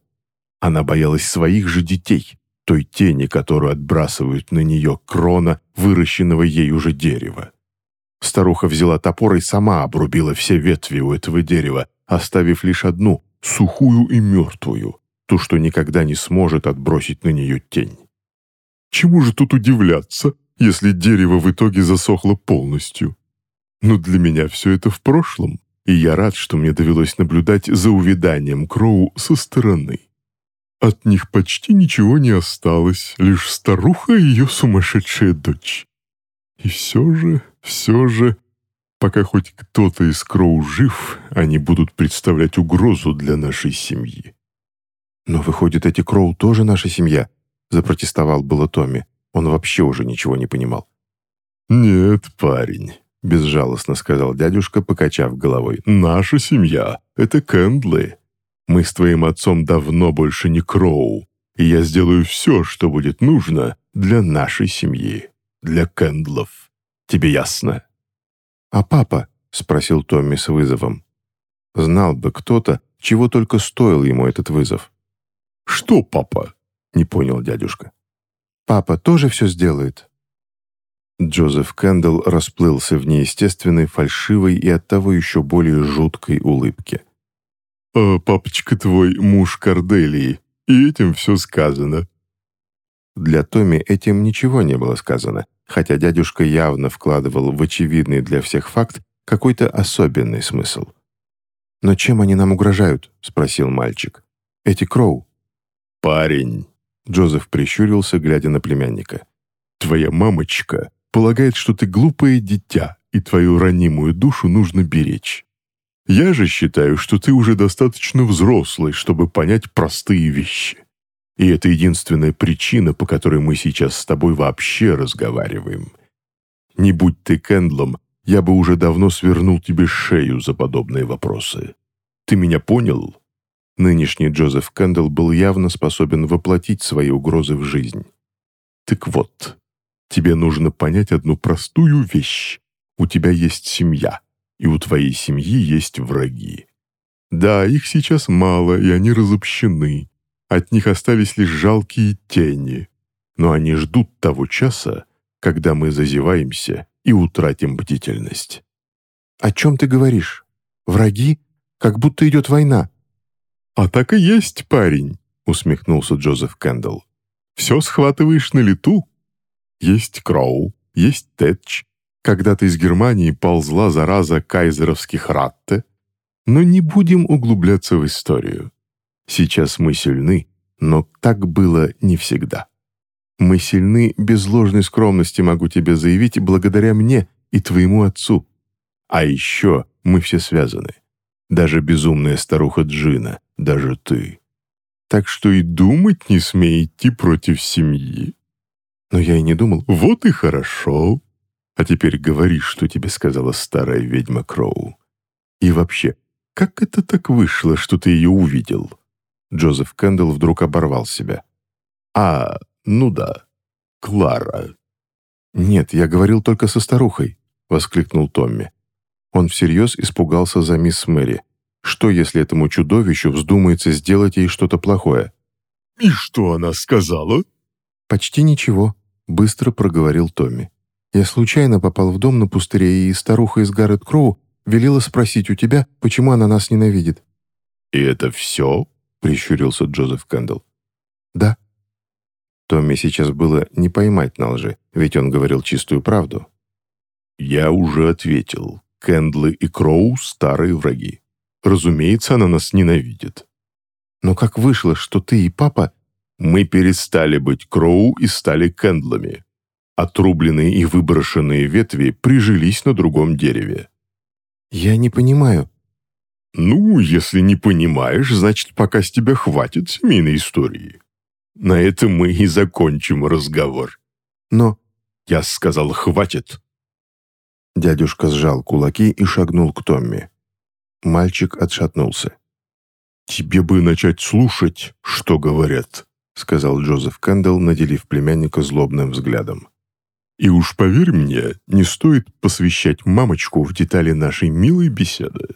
Она боялась своих же детей, той тени, которую отбрасывают на нее крона, выращенного ей уже дерева. Старуха взяла топор и сама обрубила все ветви у этого дерева, оставив лишь одну, сухую и мертвую, ту, что никогда не сможет отбросить на нее тень. Чему же тут удивляться, если дерево в итоге засохло полностью? Но для меня все это в прошлом, и я рад, что мне довелось наблюдать за увяданием Кроу со стороны. От них почти ничего не осталось, лишь старуха и ее сумасшедшая дочь. И все же, все же, пока хоть кто-то из Кроу жив, они будут представлять угрозу для нашей семьи. «Но, выходит, эти Кроу тоже наша семья?» — запротестовал было Томми. Он вообще уже ничего не понимал. «Нет, парень», — безжалостно сказал дядюшка, покачав головой. «Наша семья — это Кэндлы. Мы с твоим отцом давно больше не Кроу, и я сделаю все, что будет нужно для нашей семьи, для Кэндлов. Тебе ясно?» «А папа?» — спросил Томми с вызовом. Знал бы кто-то, чего только стоил ему этот вызов. «Что, папа?» — не понял дядюшка. «Папа тоже все сделает?» Джозеф Кэндалл расплылся в неестественной, фальшивой и оттого еще более жуткой улыбке. «А папочка твой муж Корделии, и этим все сказано». Для Томи этим ничего не было сказано, хотя дядюшка явно вкладывал в очевидный для всех факт какой-то особенный смысл. «Но чем они нам угрожают?» — спросил мальчик. «Эти Кроу». «Парень!» — Джозеф прищурился, глядя на племянника. «Твоя мамочка полагает, что ты глупое дитя, и твою ранимую душу нужно беречь. Я же считаю, что ты уже достаточно взрослый, чтобы понять простые вещи. И это единственная причина, по которой мы сейчас с тобой вообще разговариваем. Не будь ты Кэндлом, я бы уже давно свернул тебе шею за подобные вопросы. Ты меня понял?» Нынешний Джозеф Кэндалл был явно способен воплотить свои угрозы в жизнь. «Так вот, тебе нужно понять одну простую вещь. У тебя есть семья, и у твоей семьи есть враги. Да, их сейчас мало, и они разобщены. От них остались лишь жалкие тени. Но они ждут того часа, когда мы зазеваемся и утратим бдительность». «О чем ты говоришь? Враги? Как будто идет война». «А так и есть, парень», — усмехнулся Джозеф Кэндалл. «Все схватываешь на лету. Есть Кроу, есть Тэтч. Когда-то из Германии ползла зараза кайзеровских ратте. Но не будем углубляться в историю. Сейчас мы сильны, но так было не всегда. Мы сильны без ложной скромности, могу тебе заявить, благодаря мне и твоему отцу. А еще мы все связаны. Даже безумная старуха Джина, даже ты. Так что и думать не смей идти против семьи. Но я и не думал. Вот и хорошо. А теперь говори, что тебе сказала старая ведьма Кроу. И вообще, как это так вышло, что ты ее увидел?» Джозеф Кэндалл вдруг оборвал себя. «А, ну да, Клара». «Нет, я говорил только со старухой», — воскликнул Томми. Он всерьез испугался за мисс Мэри. Что, если этому чудовищу вздумается сделать ей что-то плохое? «И что она сказала?» «Почти ничего», — быстро проговорил Томми. «Я случайно попал в дом на пустыре, и старуха из Гаррет Кроу велела спросить у тебя, почему она нас ненавидит». «И это все?» — прищурился Джозеф Кэндалл. «Да». Томми сейчас было не поймать на лжи, ведь он говорил чистую правду. «Я уже ответил. Кэндлы и Кроу — старые враги. Разумеется, она нас ненавидит». «Но как вышло, что ты и папа...» «Мы перестали быть Кроу и стали Кэндлами. Отрубленные и выброшенные ветви прижились на другом дереве. «Я не понимаю». «Ну, если не понимаешь, значит, пока с тебя хватит семейной истории. На этом мы и закончим разговор». «Но...» «Я сказал, хватит». Дядюшка сжал кулаки и шагнул к Томми. Мальчик отшатнулся. «Тебе бы начать слушать, что говорят», — сказал Джозеф Кэндалл, наделив племянника злобным взглядом. И уж поверь мне, не стоит посвящать мамочку в детали нашей милой беседы.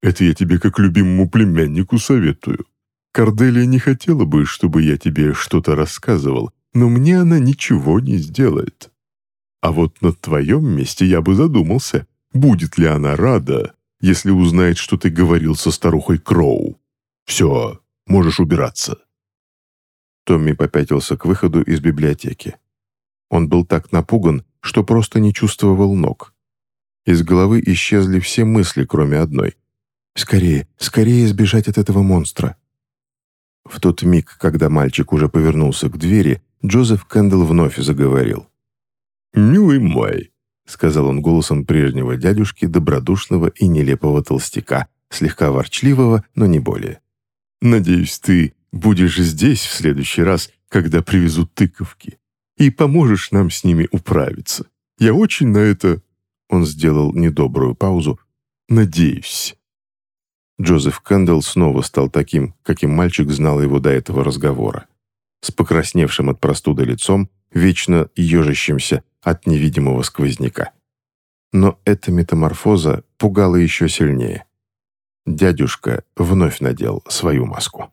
Это я тебе как любимому племяннику советую. Корделия не хотела бы, чтобы я тебе что-то рассказывал, но мне она ничего не сделает. А вот на твоем месте я бы задумался, будет ли она рада, если узнает, что ты говорил со старухой Кроу. Все, можешь убираться». Томми попятился к выходу из библиотеки. Он был так напуган, что просто не чувствовал ног. Из головы исчезли все мысли, кроме одной. «Скорее, скорее сбежать от этого монстра!» В тот миг, когда мальчик уже повернулся к двери, Джозеф Кэндалл вновь заговорил. «Милый мой», — сказал он голосом прежнего дядюшки, добродушного и нелепого толстяка, слегка ворчливого, но не более. «Надеюсь, ты будешь здесь в следующий раз, когда привезут тыковки и поможешь нам с ними управиться. Я очень на это...» Он сделал недобрую паузу. «Надеюсь». Джозеф Кэндалл снова стал таким, каким мальчик знал его до этого разговора. С покрасневшим от простуды лицом, вечно ежащимся от невидимого сквозняка. Но эта метаморфоза пугала еще сильнее. Дядюшка вновь надел свою маску.